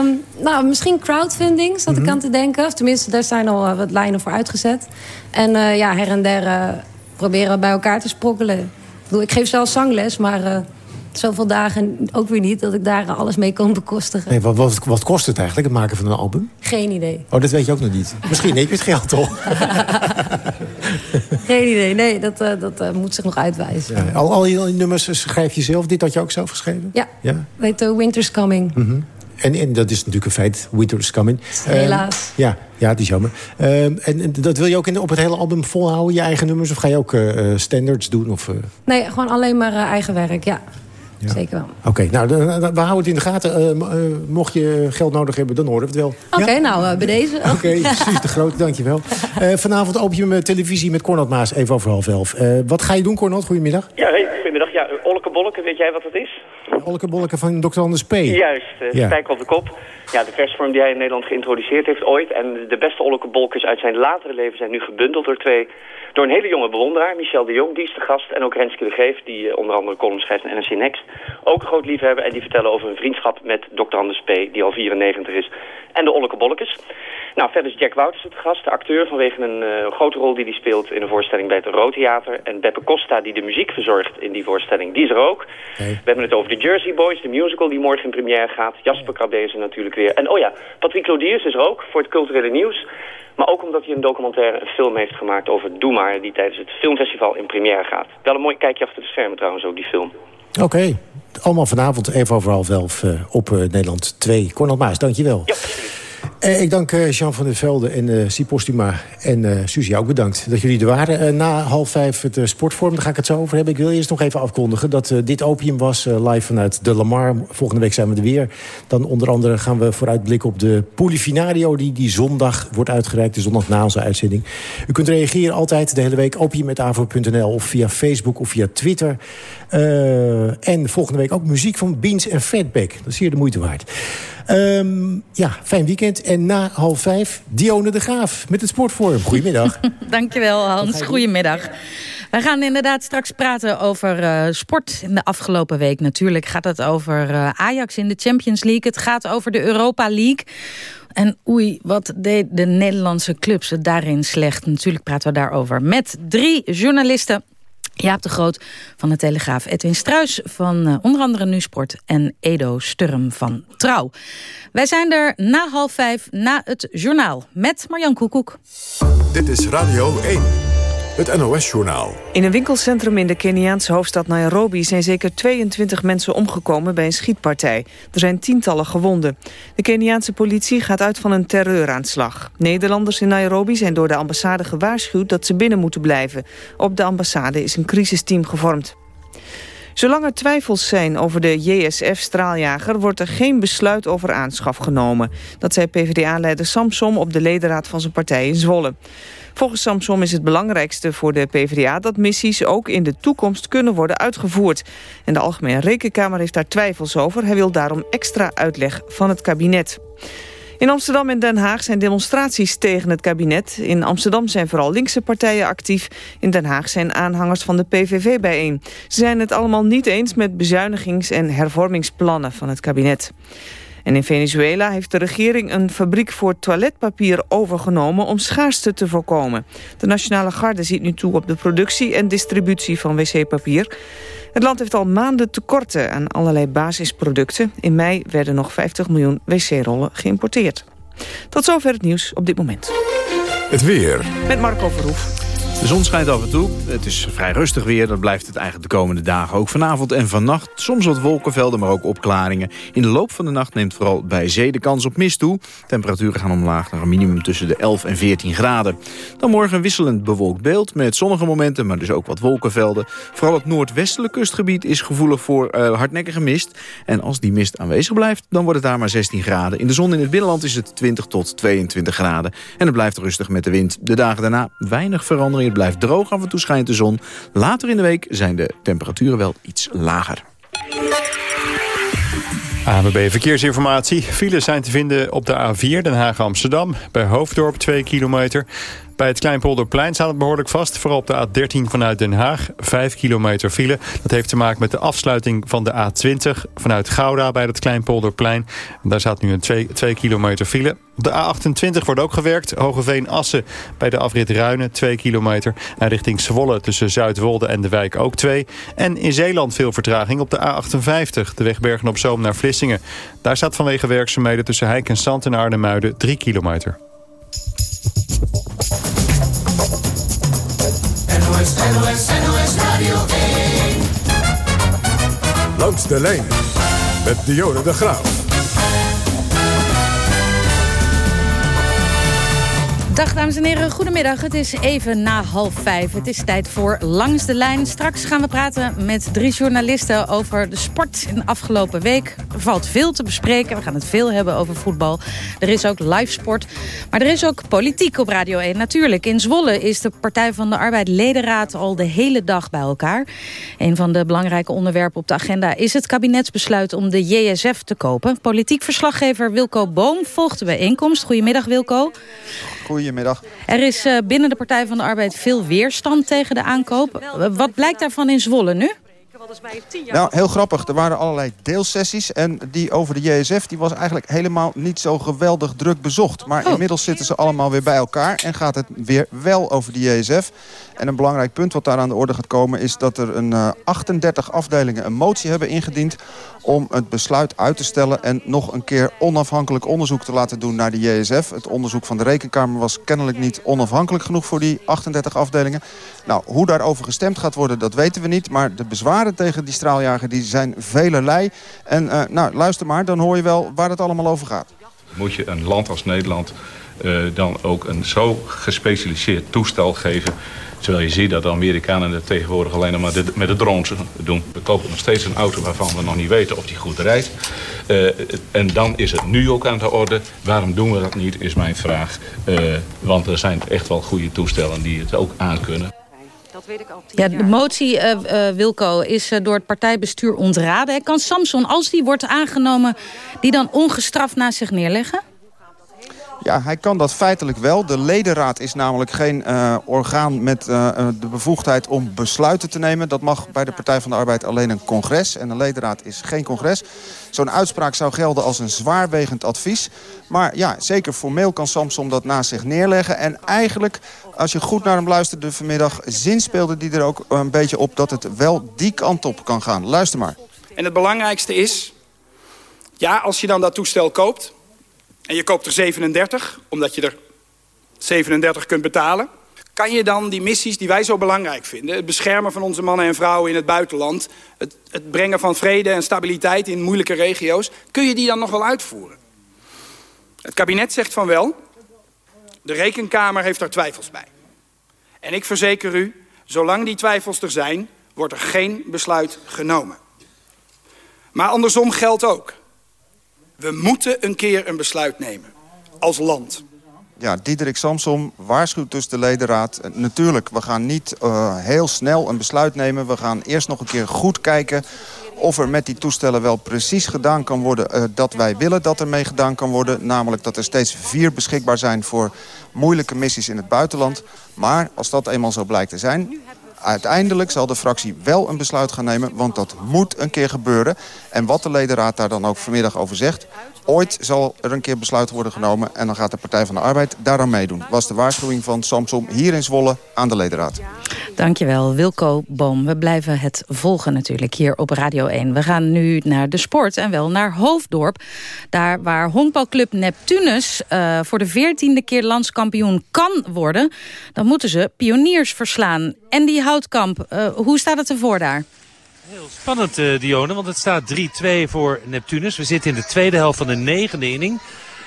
um, nou, misschien crowdfunding, zat mm -hmm. ik aan te denken. Of tenminste, daar zijn al uh, wat lijnen voor uitgezet. En uh, ja, her en der proberen bij elkaar te sprokkelen. Ik, bedoel, ik geef zelf zangles, maar zoveel dagen ook weer niet... dat ik daar alles mee kan bekostigen. Nee, wat, wat, wat kost het eigenlijk, het maken van een album? Geen idee. Oh, dat weet je ook nog niet. Misschien heb je het geld toch? Geen idee, nee, dat, uh, dat uh, moet zich nog uitwijzen. Ja, al, al die nummers schrijf je zelf? Dit had je ook zelf geschreven? Ja, ja? weet uh, Winter's Coming. Mm -hmm. en, en dat is natuurlijk een feit, Winter's Coming. Helaas. Uh, ja, ja, het is jammer. en, en, dat wil je ook in, op het hele album volhouden, je eigen nummers? Of ga je ook standards doen? Of, Nee, gewoon alleen maar eigen werk, ja. Ja. Zeker wel. Oké, okay, nou, we houden het in de gaten. Uh, uh, mocht je geld nodig hebben, dan horen we het wel. Oké, okay, ja? nou, uh, bij deze. Oké, okay, Suus de Groot, dankjewel. vanavond open je met televisie met Cornald Maas, even over half elf. wat ga je doen, Cornald? Goedemiddag. Ja, hey, goedemiddag. Ja, Olleke Bolleke, weet jij wat het is? Olleke Bolleke van Dr. Anders P. Juist, ja. spijker op de kop. Ja, de versvorm die hij in Nederland geïntroduceerd heeft ooit. En de beste Olleke Bolkes uit zijn latere leven zijn nu gebundeld door twee... Door een hele jonge bewonderaar, Michel de Jong, die is de gast. En ook Renske de Geef, die uh, onder andere column schrijft in NRC Next. Ook een groot liefhebber. En die vertellen over een vriendschap met Dr. Anders P., die al 94 is. En de Olleke Bollekes. Nou, verder is Jack Wouters het gast, de acteur, vanwege een uh, grote rol die hij speelt in een voorstelling bij het Rood Theater. En Beppe Costa, die de muziek verzorgt in die voorstelling, die is er ook. We hebben het over de Jersey Boys, de musical die morgen in première gaat. Jasper Krabbe is er natuurlijk weer. En oh ja, Patrick Lodiers is er ook voor het culturele nieuws. Maar ook omdat hij een documentaire, een film heeft gemaakt over Doe Maar... die tijdens het filmfestival in première gaat. Wel een mooi kijkje achter de schermen trouwens ook, die film. Oké, okay. allemaal vanavond even over half elf uh, op uh, Nederland 2. Cornel Maas, dankjewel. Ja. Eh, ik dank eh, Jean van der Velde en uh, Sipostuma en uh, Suzie ook bedankt dat jullie er waren. na half vijf het sportvorm, daar ga ik het zo over hebben. Ik wil eerst nog even afkondigen dat dit opium was live vanuit de Lamar. Volgende week zijn we er weer. Dan onder andere gaan we vooruitblikken op de Polifinario... die die zondag wordt uitgereikt, de zondag na onze uitzending. U kunt reageren altijd de hele week opium.avo.nl of via Facebook of via Twitter. en volgende week ook muziek van Beans en Fatback. Dat is hier de moeite waard. Um, ja, fijn weekend. En na half vijf, Dione de Graaf met het Sportforum. Goedemiddag. Dankjewel, Hans. Goedemiddag. We gaan inderdaad straks praten over uh, sport in de afgelopen week. Natuurlijk gaat het over uh, Ajax in de Champions League. Het gaat over de Europa League. En oei, wat deed de Nederlandse clubs het daarin slecht. Natuurlijk praten we daarover met drie journalisten Jaap de Groot van de Telegraaf, Edwin Struis van uh, onder andere Nusport... en Edo Sturm van Trouw. Wij zijn er na half vijf, na het journaal, met Marjan Koekoek. Dit is Radio 1. Het NOS-journaal. In een winkelcentrum in de Keniaanse hoofdstad Nairobi... zijn zeker 22 mensen omgekomen bij een schietpartij. Er zijn tientallen gewonden. De Keniaanse politie gaat uit van een terreuraanslag. Nederlanders in Nairobi zijn door de ambassade gewaarschuwd... dat ze binnen moeten blijven. Op de ambassade is een crisisteam gevormd. Zolang er twijfels zijn over de JSF-straaljager... wordt er geen besluit over aanschaf genomen. Dat zei PvdA-leider Samsom op de ledenraad van zijn partij in Zwolle. Volgens Samsom is het belangrijkste voor de PvdA... dat missies ook in de toekomst kunnen worden uitgevoerd. En de Algemene Rekenkamer heeft daar twijfels over. Hij wil daarom extra uitleg van het kabinet. In Amsterdam en Den Haag zijn demonstraties tegen het kabinet. In Amsterdam zijn vooral linkse partijen actief. In Den Haag zijn aanhangers van de PVV bijeen. Ze zijn het allemaal niet eens met bezuinigings- en hervormingsplannen van het kabinet. En in Venezuela heeft de regering een fabriek voor toiletpapier overgenomen om schaarste te voorkomen. De Nationale Garde ziet nu toe op de productie en distributie van wc-papier. Het land heeft al maanden tekorten aan allerlei basisproducten. In mei werden nog 50 miljoen wc-rollen geïmporteerd. Tot zover het nieuws op dit moment. Het weer. Met Marco Verhoef. De zon schijnt af en toe. Het is vrij rustig weer. Dat blijft het eigenlijk de komende dagen ook vanavond en vannacht. Soms wat wolkenvelden, maar ook opklaringen. In de loop van de nacht neemt vooral bij zee de kans op mist toe. Temperaturen gaan omlaag naar een minimum tussen de 11 en 14 graden. Dan morgen wisselend bewolkt beeld met zonnige momenten, maar dus ook wat wolkenvelden. Vooral het noordwestelijk kustgebied is gevoelig voor uh, hardnekkige mist. En als die mist aanwezig blijft, dan wordt het daar maar 16 graden. In de zon in het binnenland is het 20 tot 22 graden. En het blijft rustig met de wind. De dagen daarna weinig verandering blijft droog, af en toe schijnt de zon. Later in de week zijn de temperaturen wel iets lager. ANWB Verkeersinformatie. Files zijn te vinden op de A4 Den Haag-Amsterdam. Bij Hoofddorp 2 kilometer. Bij het Kleinpolderplein staat het behoorlijk vast. Vooral op de A13 vanuit Den Haag. 5 kilometer file. Dat heeft te maken met de afsluiting van de A20 vanuit Gouda bij het Kleinpolderplein. Daar staat nu een 2, 2 kilometer file. Op de A28 wordt ook gewerkt. Hogeveen-Assen bij de afrit Ruinen 2 kilometer. En richting Zwolle tussen Zuidwolde en de wijk ook 2. En in Zeeland veel vertraging op de A58. De weg Bergen-op-Zoom naar Vlissingen. Daar staat vanwege werkzaamheden tussen Heik en Zand en Arnhemuiden 3 kilometer. NOS, NOS, NOS Radio 1. Langs de lijn met Dionne de Graaf. Dag dames en heren, goedemiddag. Het is even na half vijf. Het is tijd voor Langs de Lijn. Straks gaan we praten met drie journalisten over de sport in de afgelopen week. Er valt veel te bespreken. We gaan het veel hebben over voetbal. Er is ook live sport. Maar er is ook politiek op Radio 1. Natuurlijk, in Zwolle is de Partij van de Arbeid ledenraad al de hele dag bij elkaar. Een van de belangrijke onderwerpen op de agenda is het kabinetsbesluit om de JSF te kopen. Politiek verslaggever Wilco Boom volgt de bijeenkomst. Goedemiddag Wilco. Goedemiddag. Er is uh, binnen de Partij van de Arbeid veel weerstand tegen de aankoop. Wat blijkt daarvan in Zwolle nu? Nou, heel grappig. Er waren allerlei deelsessies. En die over de JSF die was eigenlijk helemaal niet zo geweldig druk bezocht. Maar oh. inmiddels zitten ze allemaal weer bij elkaar. En gaat het weer wel over de JSF. En een belangrijk punt wat daar aan de orde gaat komen... is dat er een uh, 38 afdelingen een motie hebben ingediend... om het besluit uit te stellen en nog een keer onafhankelijk onderzoek te laten doen naar de JSF. Het onderzoek van de Rekenkamer was kennelijk niet onafhankelijk genoeg voor die 38 afdelingen. Nou, hoe daarover gestemd gaat worden, dat weten we niet. Maar de bezwaren tegen die straaljager die zijn velerlei. En uh, nou, luister maar, dan hoor je wel waar het allemaal over gaat. Moet je een land als Nederland uh, dan ook een zo gespecialiseerd toestel geven... Terwijl je ziet dat de Amerikanen het tegenwoordig alleen nog maar met de drones doen. We kopen nog steeds een auto waarvan we nog niet weten of die goed rijdt. Uh, en dan is het nu ook aan de orde. Waarom doen we dat niet, is mijn vraag. Want er zijn echt wel goede toestellen die het ook aankunnen. Dat weet ik al ja, de motie, uh, Wilco, is door het partijbestuur ontraden. Kan Samson, als die wordt aangenomen, die dan ongestraft naast zich neerleggen? Ja, hij kan dat feitelijk wel. De ledenraad is namelijk geen uh, orgaan met uh, de bevoegdheid om besluiten te nemen. Dat mag bij de Partij van de Arbeid alleen een congres. En een ledenraad is geen congres. Zo'n uitspraak zou gelden als een zwaarwegend advies. Maar ja, zeker formeel kan Samsom dat naast zich neerleggen. En eigenlijk, als je goed naar hem luisterde vanmiddag... zinspeelde die er ook een beetje op dat het wel die kant op kan gaan. Luister maar. En het belangrijkste is... ja, als je dan dat toestel koopt en je koopt er 37, omdat je er 37 kunt betalen... kan je dan die missies die wij zo belangrijk vinden... het beschermen van onze mannen en vrouwen in het buitenland... het, het brengen van vrede en stabiliteit in moeilijke regio's... kun je die dan nog wel uitvoeren? Het kabinet zegt van wel. De rekenkamer heeft daar twijfels bij. En ik verzeker u, zolang die twijfels er zijn... wordt er geen besluit genomen. Maar andersom geldt ook... We moeten een keer een besluit nemen. Als land. Ja, Diederik Samsom waarschuwt dus de ledenraad. Natuurlijk, we gaan niet uh, heel snel een besluit nemen. We gaan eerst nog een keer goed kijken of er met die toestellen wel precies gedaan kan worden... Uh, dat wij willen dat er mee gedaan kan worden. Namelijk dat er steeds vier beschikbaar zijn voor moeilijke missies in het buitenland. Maar als dat eenmaal zo blijkt te zijn... Uiteindelijk zal de fractie wel een besluit gaan nemen, want dat moet een keer gebeuren. En wat de ledenraad daar dan ook vanmiddag over zegt... ooit zal er een keer besluit worden genomen en dan gaat de Partij van de Arbeid daaraan meedoen. Was de waarschuwing van Samsom hier in Zwolle aan de ledenraad. Dankjewel, Wilco Boom. We blijven het volgen natuurlijk hier op Radio 1. We gaan nu naar de sport en wel naar Hoofddorp. Daar waar honkbalclub Neptunus uh, voor de veertiende keer landskampioen kan worden... dan moeten ze pioniers verslaan. En die Houtkamp, uh, hoe staat het ervoor daar? Heel spannend, uh, Dione, want het staat 3-2 voor Neptunus. We zitten in de tweede helft van de negende inning.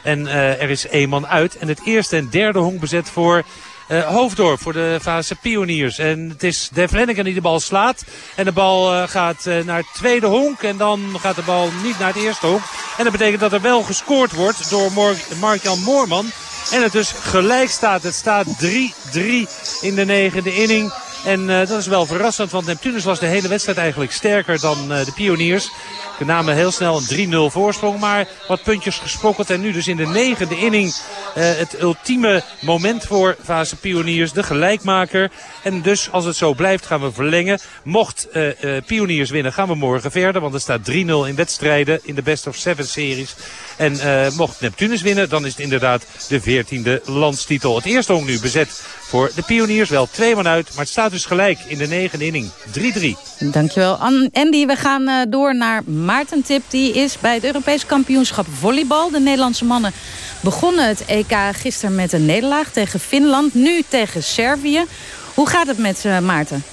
En uh, er is één man uit. En het eerste en derde honk bezet voor uh, Hoofddorp voor de fase pioniers. En het is Def Lenneken die de bal slaat. En de bal gaat naar het tweede honk. En dan gaat de bal niet naar het eerste honk. En dat betekent dat er wel gescoord wordt door Mark-Jan Moorman. En het dus gelijk staat. Het staat 3-3 in de negende inning. En uh, dat is wel verrassend, want Neptunus was de hele wedstrijd eigenlijk sterker dan uh, de pioniers. De namen heel snel een 3-0 voorsprong, maar wat puntjes gesprokkeld. En nu dus in de negende inning uh, het ultieme moment voor fase pioniers, de gelijkmaker. En dus als het zo blijft gaan we verlengen. Mocht pioniers winnen gaan we morgen verder, want er staat 3-0 in wedstrijden in de best of seven series. En mocht Neptunus winnen, dan is het inderdaad de 14e landstitel. Het eerste honk nu bezet voor de pioniers. Wel twee man uit, maar het staat dus gelijk in de negende inning. 3-3. Dankjewel Andy. We gaan uh, door naar Maarten Tip. Die is bij het Europees kampioenschap volleybal. De Nederlandse mannen begonnen het EK gisteren met een nederlaag tegen Finland. Nu tegen Servië. Hoe gaat het met uh, Maarten?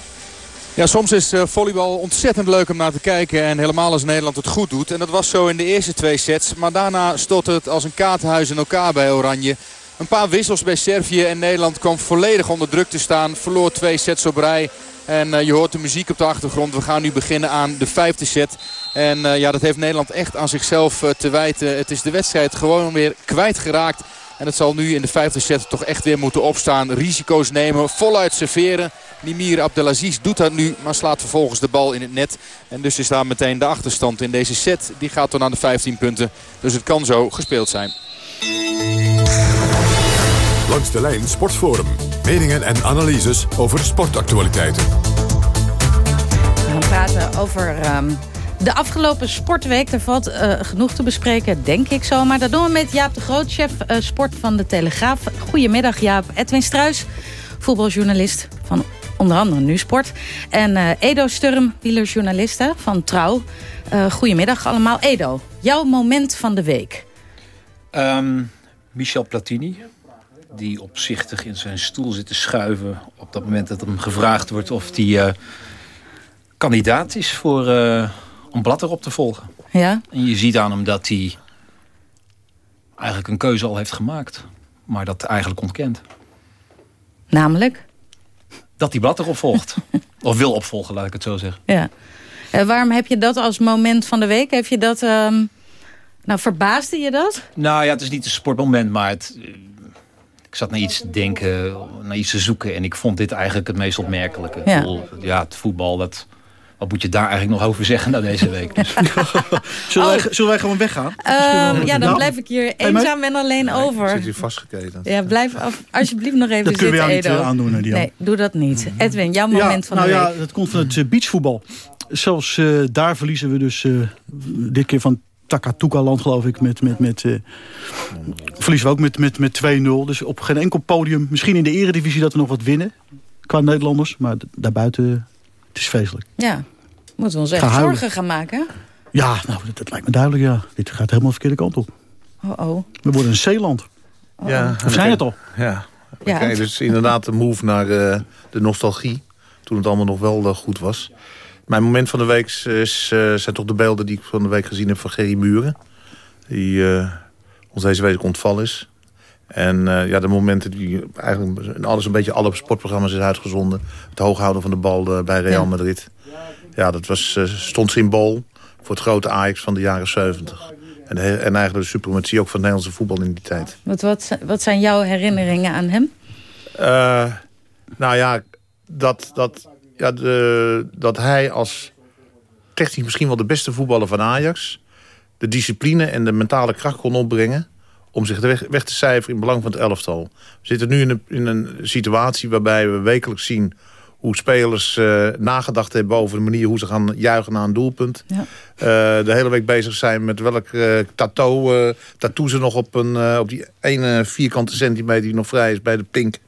Ja, soms is uh, volleybal ontzettend leuk om naar te kijken. En helemaal als Nederland het goed doet. En dat was zo in de eerste twee sets. Maar daarna stort het als een kaartenhuis in elkaar bij Oranje. Een paar wissels bij Servië en Nederland kwam volledig onder druk te staan. Verloor twee sets op rij. En uh, je hoort de muziek op de achtergrond. We gaan nu beginnen aan de vijfde set. En uh, ja, dat heeft Nederland echt aan zichzelf te wijten. Het is de wedstrijd gewoon weer kwijtgeraakt. En het zal nu in de vijfde set toch echt weer moeten opstaan. Risico's nemen, voluit serveren. Nimir Abdelaziz doet dat nu, maar slaat vervolgens de bal in het net. En dus is daar meteen de achterstand in deze set. Die gaat dan aan de 15 punten. Dus het kan zo gespeeld zijn. Langs de lijn Sportforum. Meningen en analyses over sportactualiteiten. We gaan praten over um, de afgelopen sportweek. Er valt uh, genoeg te bespreken, denk ik zo. Maar dat doen we met Jaap de Groot, chef uh, sport van de Telegraaf. Goedemiddag Jaap. Edwin Struis, voetbaljournalist van onder andere Nu Sport. En uh, Edo Sturm, wielerjournalist van Trouw. goedemiddag allemaal. Edo, jouw moment van de week. Um, Michel Platini, die opzichtig in zijn stoel zit te schuiven... op dat moment dat hem gevraagd wordt of hij kandidaat is voor, om blad erop te volgen. Ja? En je ziet aan hem dat hij eigenlijk een keuze al heeft gemaakt. Maar dat eigenlijk ontkent. Namelijk? Dat die blad erop volgt. of wil opvolgen, laat ik het zo zeggen. Ja. Uh, waarom heb je dat als moment van de week? Heb je dat... Um, nou, verbaasde je dat? Nou ja, het is niet een sportmoment, maar het, ik zat naar iets te denken, naar iets te zoeken. En ik vond dit eigenlijk het meest opmerkelijke. Ja, ja het voetbal, dat, wat moet je daar eigenlijk nog over zeggen na deze week? Dus. zullen, wij, zullen, wij, gewoon weggaan? Uh, ja, dan blijf ik hier eenzaam en alleen over. Zit hier vastgeketen. Ja, blijf af, alsjeblieft nog even dat zitten, Dat kunnen we jou niet aandoen, Dion. Nee, doe dat niet. Edwin, jouw moment ja, van nou de ja, week. dat komt van het uh, beachvoetbal. Zelfs uh, daar verliezen we dus uh, dit keer van Takatuka-land, geloof ik. Met, met, met, uh, verliezen we ook met, met, met 2-0. Dus op geen enkel podium. Misschien in de eredivisie dat we nog wat winnen. Qua Nederlanders. Maar daarbuiten, het is feestelijk. Ja, moeten we ons echt zorgen gaan maken? Ja, nou, dat, dat, lijkt me duidelijk, ja. Dit gaat helemaal de verkeerde kant op. Oh, oh. We worden een Zeeland. Oh, ja, of zijn het al? Ja. Ja. Okay, dus inderdaad de move naar uh, de nostalgie. Toen het allemaal nog wel uh, goed was. Mijn moment van de week is, uh, zijn toch de beelden die ik van de week gezien heb van Gerry Muren. Die uh, ons deze week ontvallen is. En uh, ja, de momenten die eigenlijk in alles een beetje alle sportprogramma's is uitgezonden. Het hooghouden van de bal bij Real. Madrid. Ja, dat was, stond symbool voor het grote Ajax van de jaren 70. En, en eigenlijk de suprematie ook van het Nederlandse voetbal in die tijd. Wat, wat, wat zijn jouw herinneringen aan hem? nou ja, dat... dat ja, de, dat hij als technisch misschien wel de beste voetballer van Ajax... de discipline en de mentale kracht kon opbrengen... om zich weg, weg te cijferen in belang van het elftal. We zitten nu in een, in een situatie waarbij we wekelijks zien... hoe spelers uh, nagedacht hebben over de manier hoe ze gaan juichen naar een doelpunt. Ja. Uh, de hele week bezig zijn met welk uh, tattoo, tattoo ze nog op, een, op die ene vierkante centimeter die nog vrij is bij de pink.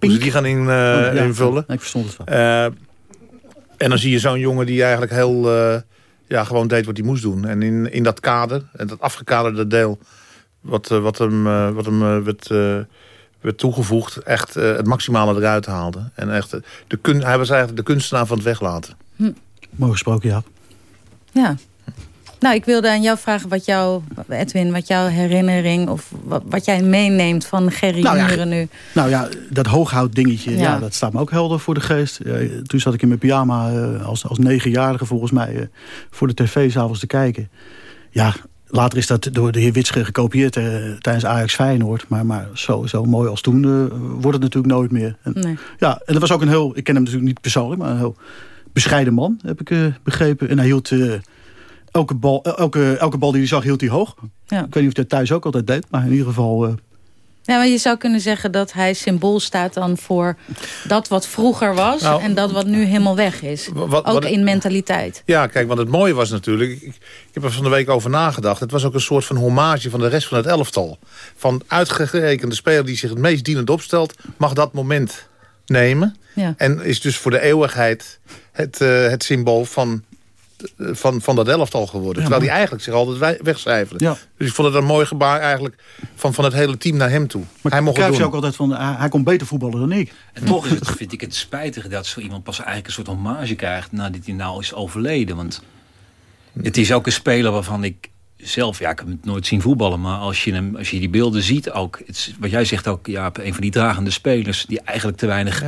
Hoe ze die gaan in, oh, ja, invullen. Ik verstond het wel. En dan zie je zo'n jongen die eigenlijk heel ja, gewoon deed wat hij moest doen. En in, in dat kader, en dat afgekaderde deel... wat, uh, wat hem, uh, wat hem werd, werd toegevoegd, echt het maximale eruit haalde. En echt, de kun, hij was eigenlijk de kunstenaar van het weglaten. Hm. Mooi gesproken, ja. Ja. Nou, ik wilde aan jou vragen wat jouw, Edwin, wat jouw herinnering... of wat, wat jij meeneemt van Gerry nou ja, nu. Nou ja, dat hooghoud dingetje, ja. Ja. dat staat me ook helder voor de geest. Toen zat ik in mijn pyjama als, als negenjarige volgens mij... Voor de tv s'avonds te kijken. Ja, later is dat door de heer Witsche gekopieerd tijdens Ajax Feyenoord. Maar, maar zo, zo mooi als toen wordt het natuurlijk nooit meer. En, Nee. Ja, en dat was ook een heel, ik ken hem natuurlijk niet persoonlijk... maar een heel bescheiden man, heb ik begrepen. En hij hield elke bal, elke, elke bal die hij zag, hield hij hoog. Ja. Ik weet niet of hij dat thuis ook altijd deed, maar in ieder geval... Ja, maar je zou kunnen zeggen dat hij symbool staat dan voor dat wat vroeger was... Nou, en dat wat nu helemaal weg is. wat- ook in mentaliteit. Ja, kijk, want het mooie was natuurlijk... Ik, ik heb er van de week over nagedacht. Het was ook een soort van hommage van de rest van het elftal. Van uitgerekend de speler die zich het meest dienend opstelt... mag dat moment nemen. Ja. En is dus voor de eeuwigheid het, eh, het symbool van, van, van dat elftal geworden. Ja, terwijl hij eigenlijk zich altijd wegcijferde. Ja. Dus ik vond het een mooi gebaar eigenlijk van, van het hele team naar hem toe. Maar hij mocht het doen. ook altijd van, hij, hij kon beter voetballen dan ik. En toch is het, vind ik het spijtig dat zo iemand pas eigenlijk een soort hommage krijgt nadat hij nou is overleden. Want het is ook een speler waarvan ik zelf, ja, ik heb hem nooit zien voetballen, maar als je, hem, als je die beelden ziet ook, het is, wat jij zegt ook, ja, een van die dragende spelers die eigenlijk te weinig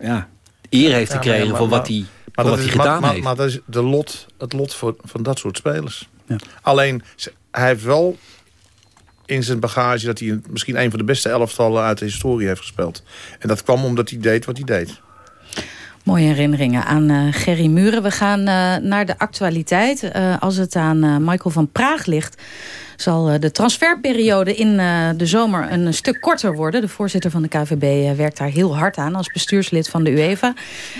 ja. eer heeft Ja, gekregen maar- voor wat hij, maar dat wat hij is- gedaan maar, heeft. Maar dat is de lot, het lot voor, van dat soort spelers. Alleen, ze- hij heeft wel in zijn bagage... dat hij misschien een van de beste elftallen uit de historie heeft gespeeld. En dat kwam omdat hij deed wat hij deed. Mooie herinneringen aan eh, Gerry Muren. We gaan eh, naar de actualiteit. Eh, als het aan Michael van Praag ligt... zal de transferperiode in de zomer een stuk korter worden. De voorzitter van de KVB werkt daar heel hard aan... als bestuurslid van de UEFA.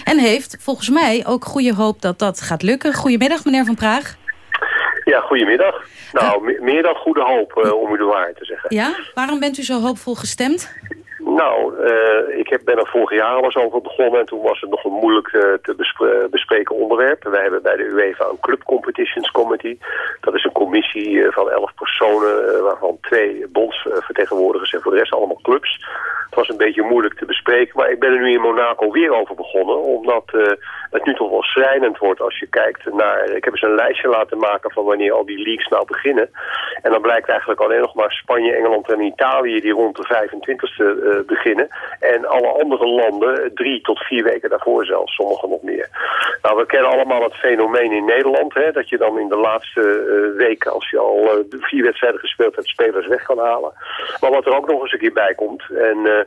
En heeft volgens mij ook goede hoop dat dat gaat lukken. Goedemiddag, meneer van Praag. Ja, goedemiddag. Nou, me- meer dan goede hoop, om u de waarheid te zeggen. Ja, waarom bent u zo hoopvol gestemd? Nou, uh, ik heb, ben er vorig jaar al eens over begonnen en toen was het nog een moeilijk uh, te bespre bespreken onderwerp. Wij hebben bij de UEFA een Club Competitions Committee. Dat is een commissie uh, van elf personen, waarvan twee bondsvertegenwoordigers en voor de rest allemaal clubs. Het was een beetje moeilijk te bespreken, maar ik ben er nu in Monaco weer over begonnen, omdat het nu toch wel schrijnend wordt als je kijkt naar... Ik heb eens een lijstje laten maken van wanneer al die leagues nou beginnen. En dan blijkt eigenlijk alleen nog maar Spanje, Engeland en Italië die rond de 25e uh, beginnen. En alle andere landen drie tot vier weken daarvoor zelfs, sommigen nog meer. Nou, we kennen allemaal het fenomeen in Nederland, hè, dat je dan in de laatste uh, weken, als je al uh, vier wedstrijden gespeeld hebt, spelers weg kan halen. Maar wat er ook nog eens een keer bij komt, en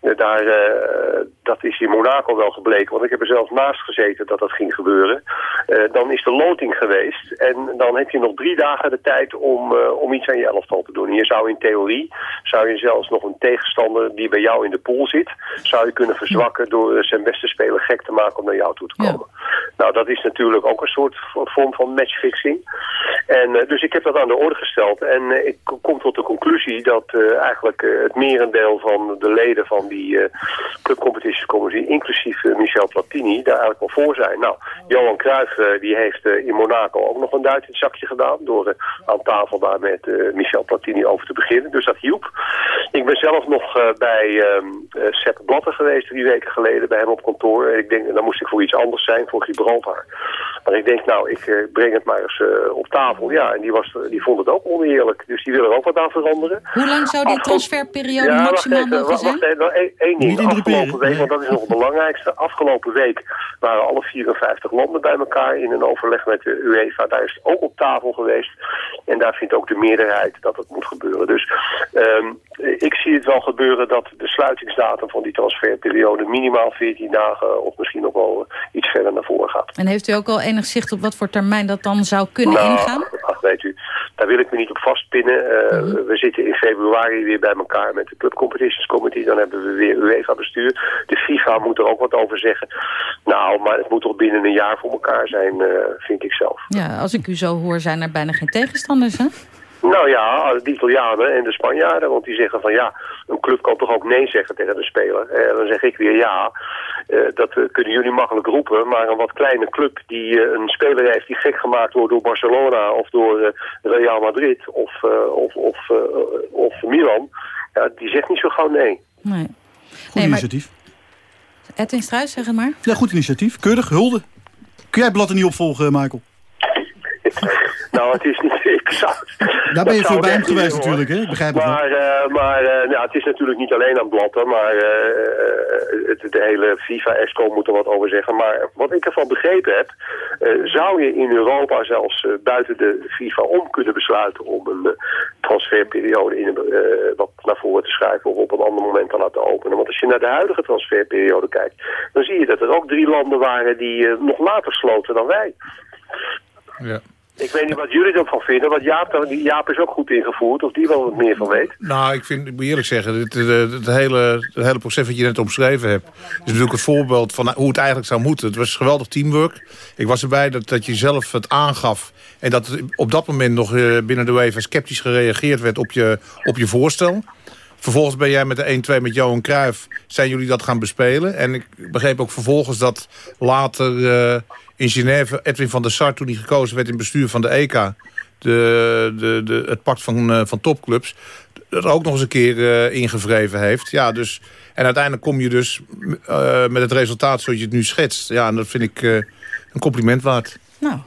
daar, uh, dat is in Monaco wel gebleken, want ik heb er zelfs naast gezeten dat dat ging gebeuren. Uh, dan is de loting geweest en dan heb je nog drie dagen de tijd om, uh, om iets aan je elftal te doen. En je zou in theorie, zou je zelfs nog een tegenstander die bij jou in de pool zit, zou je kunnen verzwakken door zijn beste speler gek te maken om naar jou toe te komen. Ja. Nou, dat is natuurlijk ook een soort vorm van matchfixing. En dus ik heb dat aan de orde gesteld en ik kom tot de conclusie dat eigenlijk het merendeel van de leden van die uh, clubcompetitiescommissie, inclusief uh, Michel Platini, daar eigenlijk wel voor zijn. Nou, Johan Cruijff uh, die heeft in Monaco ook nog een duit in het zakje gedaan, door aan tafel daar met Michel Platini over te beginnen. Dus dat hielp. Ik ben zelf nog bij Sepp Blatter geweest drie weken geleden bij hem op kantoor. En ik denk, dan moest ik voor iets anders zijn, voor Gibraltar. Maar ik denk, nou, ik breng het maar eens op tafel. Ja, en die, was, die vond het ook oneerlijk. Dus die wil er ook wat aan veranderen. Hoe lang zou die transferperiode ja, maximaal mogen zijn? Wacht even, één ding. Afgelopen week, want dat is nog het belangrijkste. Afgelopen week waren alle 54 landen bij elkaar in een overleg met de UEFA. Daar is het ook op tafel geweest. En daar vindt ook de meerderheid dat het moet gebeuren. Dus um, ik zie het wel gebeuren dat de sluitingsdatum van die transferperiode minimaal 14 dagen of misschien nog wel iets verder naar voren gaat. En heeft u ook al enig zicht op wat voor termijn dat dan zou kunnen nou, ingaan? Ach, weet u, daar wil ik me niet op vastpinnen. Uh, mm -hmm. We zitten in februari weer bij elkaar met de Club Competitions Committee. Dan hebben we weer UEFA-bestuur. De FIFA moet er ook wat over zeggen. Nou, maar het moet toch binnen een jaar voor elkaar zijn, uh, vind ik zelf. Ja, als ik u zo hoor, zijn er bijna geen tegenstanders, hè? Nou ja, de Italianen en de Spanjaarden, want die zeggen van ja, een club kan toch ook nee zeggen tegen de speler. En dan zeg ik weer ja, uh, dat kunnen jullie makkelijk roepen, maar een wat kleine club die een speler heeft die gek gemaakt wordt door Barcelona of door Real Madrid of, of, of, of Milan, ja, die zegt niet zo gauw nee. Nee. Goed nee, initiatief. Maar... Edwin Struis, zeg het maar. Ja, goed initiatief. Keurig, hulde. Kun jij Blatter niet opvolgen, Michael? nou, het is niet... Zou, Daar ben je voor bij hem geweest doen, natuurlijk, hè? Ik begrijp het maar, uh, maar uh, nou, het is natuurlijk niet alleen aan Blatter, maar uh, het, de hele FIFA-ESCO moet er wat over zeggen. Maar wat ik ervan begrepen heb, zou je in Europa zelfs buiten de FIFA om kunnen besluiten om een transferperiode in, wat naar voren te schuiven of op een ander moment te laten openen. Want als je naar de huidige transferperiode kijkt, dan zie je dat er ook drie landen waren die nog later sloten dan wij. Ja. Ik weet niet wat jullie ervan vinden, want Jaap, Jaap is ook goed ingevoerd, of die wel wat meer van weet. Nou, ik, vind, ik moet eerlijk zeggen, het, het, het, hele, het hele proces wat je net omschreven hebt... is natuurlijk het voorbeeld van hoe het eigenlijk zou moeten. Het was geweldig teamwork. Ik was erbij dat, dat je zelf het aangaf... en dat op dat moment nog binnen de UEFA sceptisch gereageerd werd op je, op je voorstel... Vervolgens ben jij met de 1-2 met Johan Cruijff... zijn jullie dat gaan bespelen. En ik begreep ook vervolgens dat later uh, in Genève... Edwin van der Sar, toen hij gekozen werd in bestuur van de EK... De, de, de, het pact van, uh, van topclubs... dat ook nog eens een keer uh, ingevreven heeft. Ja, dus, en uiteindelijk kom je dus met het resultaat zoals je het nu schetst. Ja, en dat vind ik een compliment waard. Nou,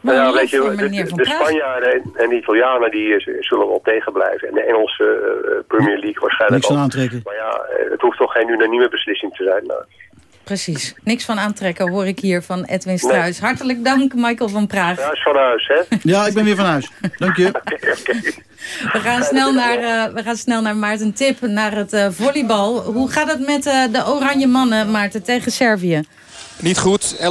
nou ja, weet je, de, de, de Spanjaarden en, de Italianen die zullen wel tegen blijven. En de Engelse uh, Premier League waarschijnlijk Niks van aantrekken. Maar ja, het hoeft toch geen unanieme beslissing te zijn. Nou. Precies. Niks van aantrekken hoor ik hier van Edwin Struis. Nee. Hartelijk dank, Michael van Praag. Ja, is van huis, hè? ja, ik ben weer van huis. Dank je. okay, okay. We gaan, snel naar, uh, we gaan snel naar Maarten Tip, naar het uh, volleybal. Hoe gaat het met uh, de Oranje Mannen, Maarten, tegen Servië? Niet goed. 11-8 uh,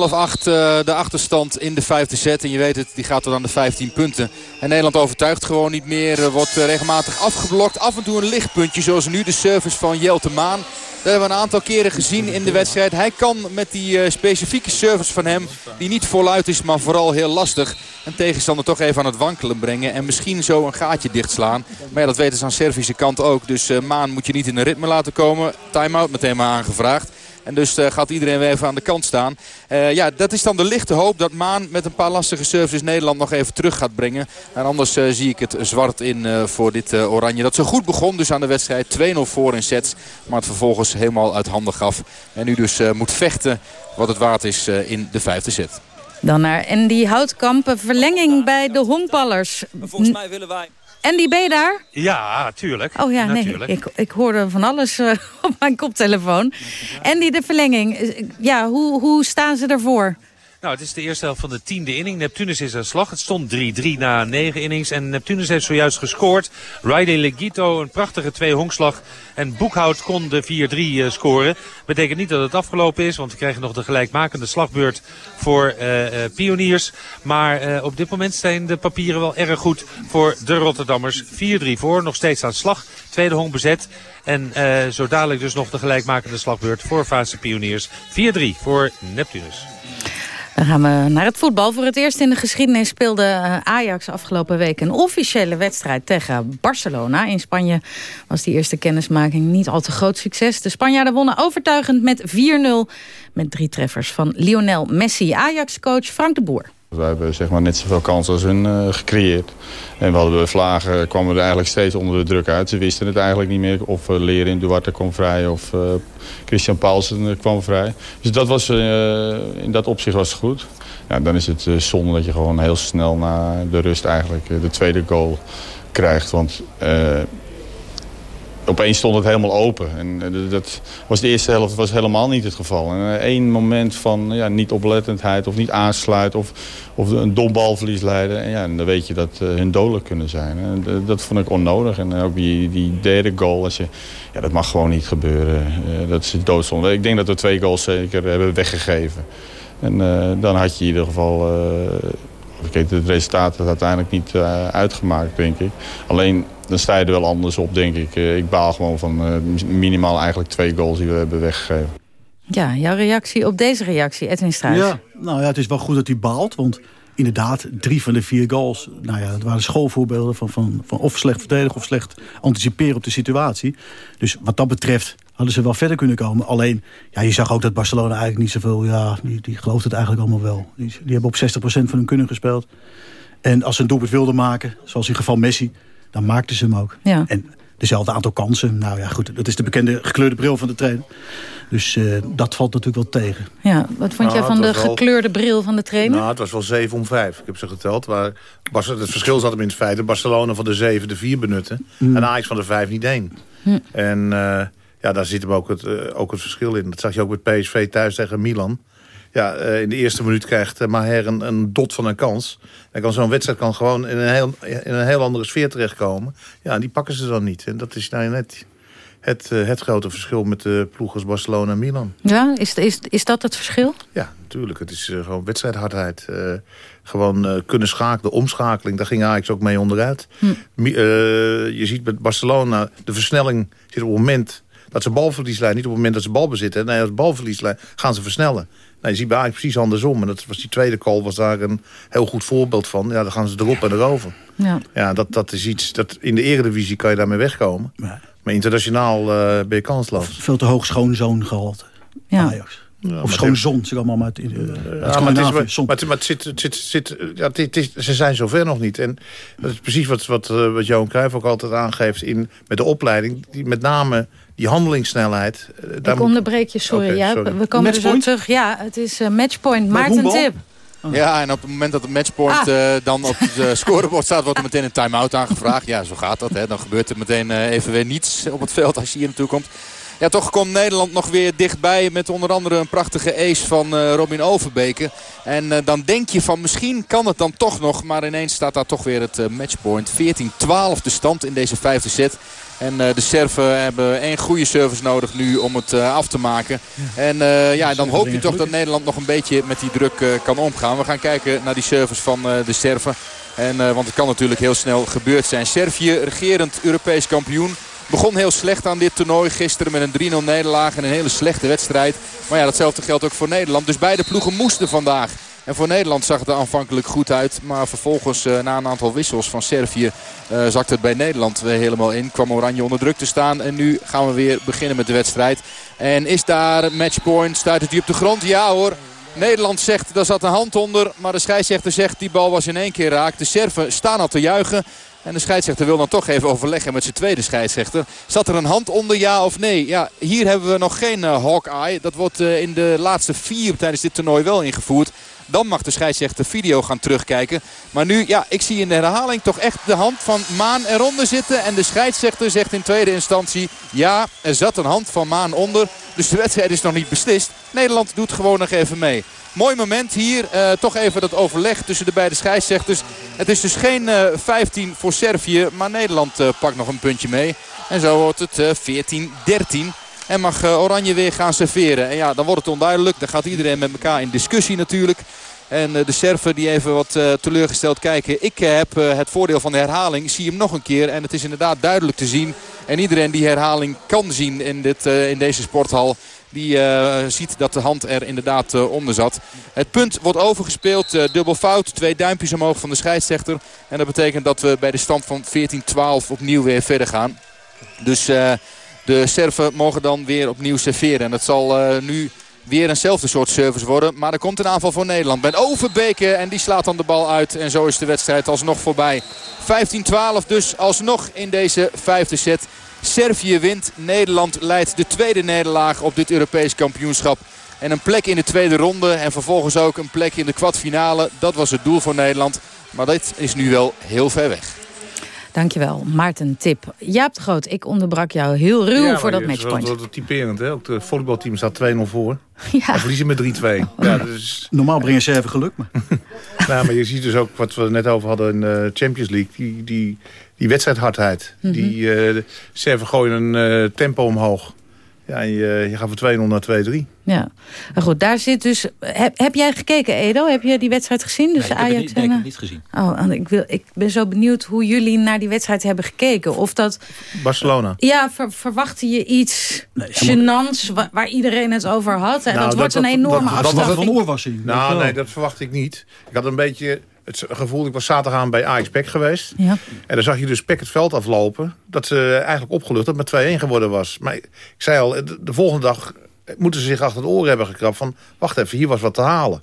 de achterstand in de vijfde set. En je weet het, die gaat tot aan de 15 punten. En Nederland overtuigt gewoon niet meer. Wordt uh, regelmatig afgeblokt. Af en toe een lichtpuntje zoals nu de service van Jelte Maan. Dat hebben we een aantal keren gezien in de wedstrijd. Hij kan met die specifieke service van hem, die niet voluit is, maar vooral heel lastig. Een tegenstander toch even aan het wankelen brengen. En misschien zo een gaatje dichtslaan. Maar ja, dat weten ze aan Servische kant ook. Dus Maan moet je niet in een ritme laten komen. Time-out meteen maar aangevraagd. En dus uh, gaat iedereen weer even aan de kant staan. Uh, ja, dat is dan de lichte hoop dat Maan met een paar lastige services Nederland nog even terug gaat brengen. En anders uh, zie ik het zwart in voor dit Oranje. Dat zo goed begon dus aan de wedstrijd. 2-0 voor in sets. Maar het vervolgens helemaal uit handen gaf. En nu dus moet vechten wat het waard is in de vijfde set. Dan naar Andy Houtkamp. Verlenging bij de honkballers. Volgens mij willen wij... Andy, ben je daar? Ja, tuurlijk. Oh ja, nee, ik, ik hoorde van alles uh, op mijn koptelefoon. Andy, de verlenging. Ja, hoe, hoe staan ze ervoor? Nou, het is de eerste helft van de tiende inning. Neptunus is aan slag. Het stond 3-3 na 9 innings. En Neptunus heeft zojuist gescoord. Riley Legito, een prachtige twee honkslag. En Boekhout kon de 4-3 uh, scoren. Betekent niet dat het afgelopen is. Want we krijgen nog de gelijkmakende slagbeurt voor uh, uh, pioniers. Maar op dit moment zijn de papieren wel erg goed voor de Rotterdammers. 4-3 voor, nog steeds aan slag. Tweede honk bezet. En zo dadelijk dus nog de gelijkmakende slagbeurt voor fase pioniers. 4-3 voor Neptunus. Dan gaan we naar het voetbal. Voor het eerst in de geschiedenis speelde eh, Ajax afgelopen week... een officiële wedstrijd tegen Barcelona. In Spanje was die eerste kennismaking niet al te groot succes. De Spanjaarden wonnen overtuigend met 4-0... met drie treffers van Lionel Messi. Ajax-coach Frank de Boer. We hebben zeg maar, net zoveel kansen als hun uh, gecreëerd. En we hadden vlagen, kwamen we er eigenlijk steeds onder de druk uit. Ze wisten het eigenlijk niet meer. Of uh, Duarte kwam vrij of uh, Christian Paulsen kwam vrij. Dus dat was, in dat opzicht was het goed. Ja, dan is het zonde dat je gewoon heel snel na de rust eigenlijk de tweede goal krijgt. Want opeens stond het helemaal open. En eh, dat was de eerste helft was helemaal niet het geval. En eh, moment van ja, niet oplettendheid of niet aansluiten of, of een dom balverlies leiden. En, ja, en dan weet je dat hun dodelijk kunnen zijn. Dat vond ik onnodig. En ook die, die derde goal, als je, ja, dat mag gewoon niet gebeuren. Dat is doodzonde. Ik denk dat we twee goals zeker hebben weggegeven. En dan had je in ieder geval... Kijk, het resultaat is uiteindelijk niet uitgemaakt, denk ik. Alleen dan sta je er wel anders op, denk ik. Eh, ik baal gewoon van uh, minimaal eigenlijk twee goals die we hebben weggegeven. Ja, jouw reactie op deze reactie, Edwin Struijs? Ja, nou ja, het is wel goed dat hij baalt, want inderdaad, drie van de vier goals... nou ja, het waren schoolvoorbeelden van, van, van of slecht verdedigen... of slecht anticiperen op de situatie. Dus wat dat betreft hadden ze wel verder kunnen komen. Alleen, ja, je zag ook dat Barcelona eigenlijk niet zoveel... ja, die, die gelooft het eigenlijk allemaal wel. Die, die hebben op 60% van hun kunnen gespeeld. En als ze een doelpunt wilden maken, zoals in geval Messi dan maakten ze hem ook. Ja. En dezelfde aantal kansen. Nou ja, goed, dat is de bekende gekleurde bril van de trainer. Dus uh, dat valt natuurlijk wel tegen. Ja, wat vond nou, jij van de gekleurde bril van de trainer? Nou, het was wel 7 om 5. Ik heb ze geteld. Maar het verschil zat hem in het feit dat Barcelona van de 7 de 4 benutten. Mm. En Ajax van de 5 niet één. Mm. En uh, ja, daar zit hem ook het, uh, ook het verschil in. Dat zag je ook met PSV thuis tegen Milan. Ja, uh, in de eerste minuut krijgt uh, Maher een, een, dot van een kans. En kan zo'n wedstrijd kan gewoon in een, heel, in een heel andere sfeer terechtkomen. Ja, en die pakken ze dan niet. En dat is nou net het, uh, het grote verschil met de ploegers Barcelona en Milan. Ja, is, is, is dat het verschil? Ja, natuurlijk. Het is gewoon wedstrijdhardheid. gewoon kunnen schakelen, de omschakeling. Daar ging Ajax ook mee onderuit. Hm. je ziet met Barcelona, de versnelling zit op het moment dat ze balverlies leiden. Niet op het moment dat ze bal bezitten. Nee, als balverlies leiden, gaan ze versnellen. Nou, je ziet bij Ajax precies andersom. En dat was die tweede call was daar een heel goed voorbeeld van. Ja, dan gaan ze erop en erover. Ja, ja dat, dat is iets... Dat, in de eredivisie kan je daarmee wegkomen. Ja. Maar internationaal uh, ben je kansloos. Veel te hoog schoonzoon gehaald. Ja. Ajax. Ja, of schoonzon, zeg allemaal uit, uh, ja, maar, het is, maar, maar het zit, het zit, zit, ja, het is, ze zijn zover nog niet. En dat is precies wat, wat, uh, wat Johan Cruijff ook altijd aangeeft in, met de opleiding. Die met name die handelingssnelheid... Uh, ik onderbreek je, sorry. Okay, ja, sorry. We komen er zo terug. Ja, het is uh, matchpoint. Maarten Tip. Oh. Ja, en op het moment dat het matchpoint ah. uh, dan op het scorebord staat... wordt er meteen een time-out aangevraagd. Ja, zo gaat dat. Hè. Dan gebeurt er meteen even weer niets op het veld als je hier naartoe komt. Ja, toch komt Nederland nog weer dichtbij met onder andere een prachtige ace van uh, Robin Overbeke. En uh, dan denk je van misschien kan het dan toch nog. Maar ineens staat daar toch weer het uh, matchpoint. 14-12 de stand in deze vijfde set. En uh, de Serven hebben één goede service nodig nu om het uh, af te maken. En uh, ja, dan hoop je toch dat Nederland nog een beetje met die druk kan omgaan. We gaan kijken naar die service van de Serven. En, want het kan natuurlijk heel snel gebeurd zijn. Servië, regerend Europees kampioen. Begon heel slecht aan dit toernooi. Gisteren met een 3-0 nederlaag en een hele slechte wedstrijd. Maar ja, datzelfde geldt ook voor Nederland. Dus beide ploegen moesten vandaag. En voor Nederland zag het er aanvankelijk goed uit. Maar vervolgens uh, na een aantal wissels van Servië uh, zakte het bij Nederland weer helemaal in. Kwam Oranje onder druk te staan. En nu gaan we weer beginnen met de wedstrijd. En is daar matchpoint? Stuit het die op de grond? Ja hoor. Nederland zegt, daar zat een hand onder. Maar de scheidsrechter zegt, die bal was in één keer raak. De Serven staan al te juichen. En de scheidsrechter wil dan toch even overleggen met zijn tweede scheidsrechter. Zat er een hand onder, ja of nee? Ja, hier hebben we nog geen uh, Hawkeye. Dat wordt in de laatste vier tijdens dit toernooi wel ingevoerd. Dan mag de scheidsrechter video gaan terugkijken. Maar nu, ja, ik zie in de herhaling toch echt de hand van Maan eronder zitten. En de scheidsrechter zegt in tweede instantie... ja, er zat een hand van Maan onder. Dus de wedstrijd is nog niet beslist. Nederland doet gewoon nog even mee. Mooi moment hier. Uh, toch even dat overleg tussen de beide scheidsrechters. Het is dus geen uh, 15 voor Servië. Maar Nederland uh, pakt nog een puntje mee. En zo wordt het 14-13. En mag Oranje weer gaan serveren. En ja, dan wordt het onduidelijk. Dan gaat iedereen met elkaar in discussie natuurlijk. En de Serven die even wat uh, teleurgesteld kijken. Ik heb het voordeel van de herhaling. Zie hem nog een keer. En het is inderdaad duidelijk te zien. En iedereen die herhaling kan zien in, dit, in deze sporthal. Die ziet dat de hand er inderdaad onder zat. Het punt wordt overgespeeld. dubbel fout. Twee duimpjes omhoog van de scheidsrechter. En dat betekent dat we bij de stand van 14-12 opnieuw weer verder gaan. Dus de Serven mogen dan weer opnieuw serveren. En dat zal nu weer eenzelfde soort service worden. Maar er komt een aanval voor Nederland. Ben Overbeke en die slaat dan de bal uit. En zo is de wedstrijd alsnog voorbij. 15-12 dus alsnog in deze vijfde set. Servië wint. Nederland leidt de tweede nederlaag op dit Europees kampioenschap. En een plek in de tweede ronde. En vervolgens ook een plek in de kwartfinale. Dat was het doel voor Nederland. Maar dit is nu wel heel ver weg. Dankjewel, Maarten Tip. Jaap de Groot, ik onderbrak jou heel ruw ja, voor dat je- matchpoint. Dat is typerend, hè? Ook het volleybalteam staat 2-0 voor. Ja. En verliezen met 3-2. Ja, dus... Normaal brengen ze even geluk, maar... nou, maar je ziet dus ook wat we net over hadden in de Champions League. Die, die, die wedstrijdhardheid. Mhm. Die uh, Serven gooien een eh, tempo omhoog. Ja, en je, je gaat van 2-0 naar 2-3. Ja, maar goed, daar zit dus... Heb, heb jij gekeken, Edo? Heb je die wedstrijd gezien? Dus ik heb het Ajax niet- nee, ik en, heb het niet gezien. Oh, ik, wil, ik ben zo benieuwd hoe jullie naar die wedstrijd hebben gekeken. Of dat... Barcelona. Ja, ver- verwachtte je iets gênants wa- waar iedereen het over had? En Nou, dat, wordt een enorme afstraffing. oorwassing. Nou, nee, dat verwacht ik niet. Ik had een beetje het gevoel, ik was zaterdag aan bij Ajax Pek geweest. Ja. En dan zag je dus Pek het veld aflopen. Dat ze eigenlijk opgelucht dat het met 2-1 geworden was. Maar ik zei al, de, de volgende dag moeten ze zich achter het oor hebben gekrapt. Van, wacht even, hier was wat te halen.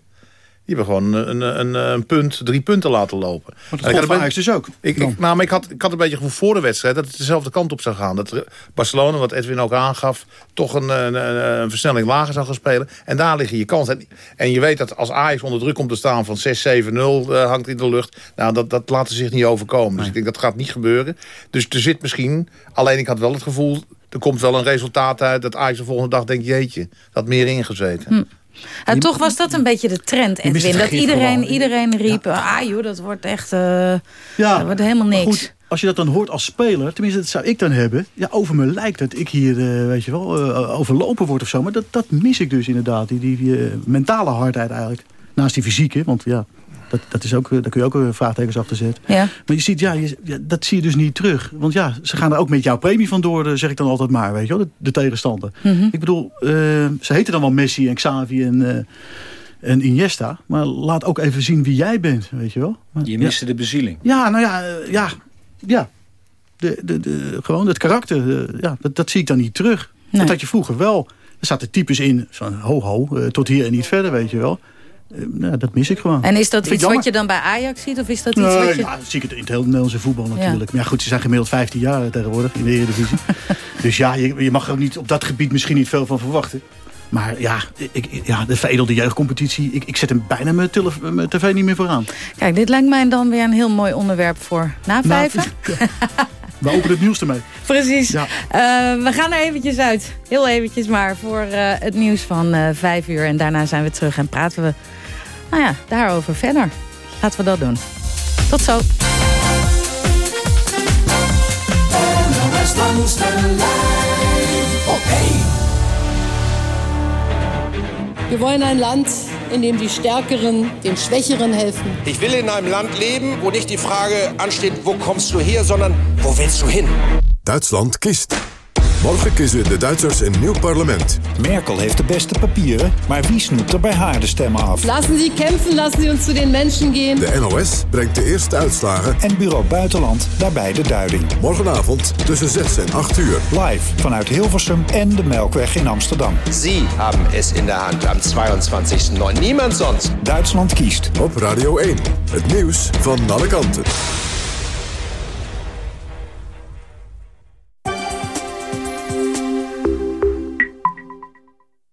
Die hebben gewoon een, een, een, punt, drie punten laten lopen. Maar dat En ik dus ook. ik, ik, nou, maar ik had, ik had een beetje gevoel voor de wedstrijd... dat het dezelfde kant op zou gaan. Dat Barcelona, wat Edwin ook aangaf... toch een, een, een, versnelling lager zou gaan spelen. En daar liggen je kansen. En, en je weet dat als Ajax onder druk komt te staan... van 6-7-0 eh, hangt in de lucht... nou, dat, dat laten ze zich niet overkomen. Dus ik denk, dat gaat niet gebeuren. Dus er zit misschien... alleen ik had wel het gevoel... er komt wel een resultaat uit... dat Ajax de volgende dag denkt... jeetje, dat had meer ingezeten. Hm. En toch was dat een beetje de trend, Edwin. Dat iedereen, gewoon. iedereen riep, ah joh, dat wordt echt... eh, Ja, dat wordt helemaal niks. goed, als je dat dan hoort als speler, tenminste dat zou ik dan hebben. Ja, over me lijkt dat ik hier, eh, weet je wel, eh, overlopen word of zo. Maar dat, dat mis ik dus inderdaad, die, die mentale hardheid eigenlijk. Naast die fysieke, want ja, dat, dat is ook, daar kun je ook vraagtekens achter zetten. Ja. Maar je ziet, ja, je, ja, dat zie je dus niet terug. Want ja, ze gaan er ook met jouw premie vandoor, eh, zeg ik dan altijd maar, weet je wel, de, de tegenstander. Mhm. Ik bedoel, eh, ze heten dan wel Messi en Xavi en, eh, en Iniesta. Maar laat ook even zien wie jij bent, weet je wel. Maar, Je ja. miste de bezieling. Ja, nou ja, ja, ja. De, de, de, gewoon het karakter, ja, dat, dat zie ik dan niet terug. Dat had je vroeger wel. Er zaten types in van ho ho, eh, tot hier en niet verder, weet je wel. Eh, nou, dat mis ik gewoon. En is dat iets wat je dan bij Ajax ziet? Of is dat iets Nee, wat je... ja, zie ik het in het hele Nederlandse voetbal natuurlijk. Maar ja, goed, ze zijn gemiddeld 15 jaar tegenwoordig in de Eredivisie. dus ja, je, je mag er ook niet op dat gebied misschien niet veel van verwachten. Maar ja, ik, ja de veredelde jeugdcompetitie, ik, ik zet hem bijna mijn, tv niet meer vooraan. Kijk, dit lijkt mij dan weer een heel mooi onderwerp voor na Nou, vijven. We openen het nieuws ermee. Precies. Ja. Eh, we gaan er eventjes uit. Heel eventjes maar voor eh, het nieuws van eh, vijf uur. En daarna zijn we terug en praten we nou ja, daarover verder. Laten we dat doen. Tot zo. Wir wollen ein Land, in dem die Stärkeren den Schwächeren helfen. Ich will in einem Land leben, wo nicht die Frage ansteht, wo kommst du her, sondern wo willst du hin? Duitsland kiest. Morgen kiezen de Duitsers een nieuw parlement. Merkel heeft de beste papieren, maar wie snoept er bij haar de stemmen af? Lassen Sie kämpfen, lassen Sie uns zu den Menschen gehen. De NOS brengt de eerste uitslagen. En Bureau Buitenland daarbij de duiding. Morgenavond tussen 6 en 8 uur. Live vanuit Hilversum en de Melkweg in Amsterdam. Sie haben es in der Hand am 22.09. Niemand sonst. Duitsland kiest. Op Radio 1. Het nieuws van alle kanten.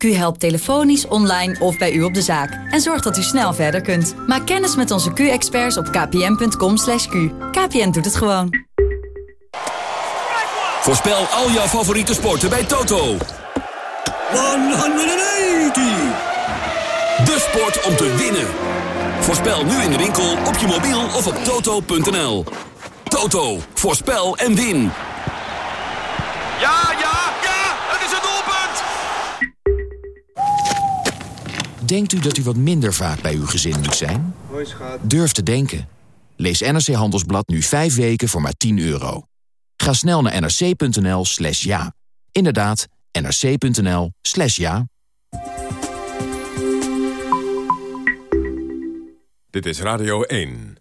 Q helpt telefonisch, online of bij u op de zaak. En zorgt dat u snel verder kunt. Maak kennis met onze Q-experts op kpn.com. q KPN doet het gewoon. Voorspel al jouw favoriete sporten bij Toto. 180! De sport om te winnen. Voorspel nu in de winkel, op je mobiel of op toto.nl. Toto, voorspel en win. Ja, ja, ja, Denkt u dat u wat minder vaak bij uw gezin moet zijn? Durf te denken. Lees NRC Handelsblad nu 5 weken voor maar 10 euro. Ga snel naar nrc.nl slash ja. Inderdaad, nrc.nl slash ja. Dit is Radio 1.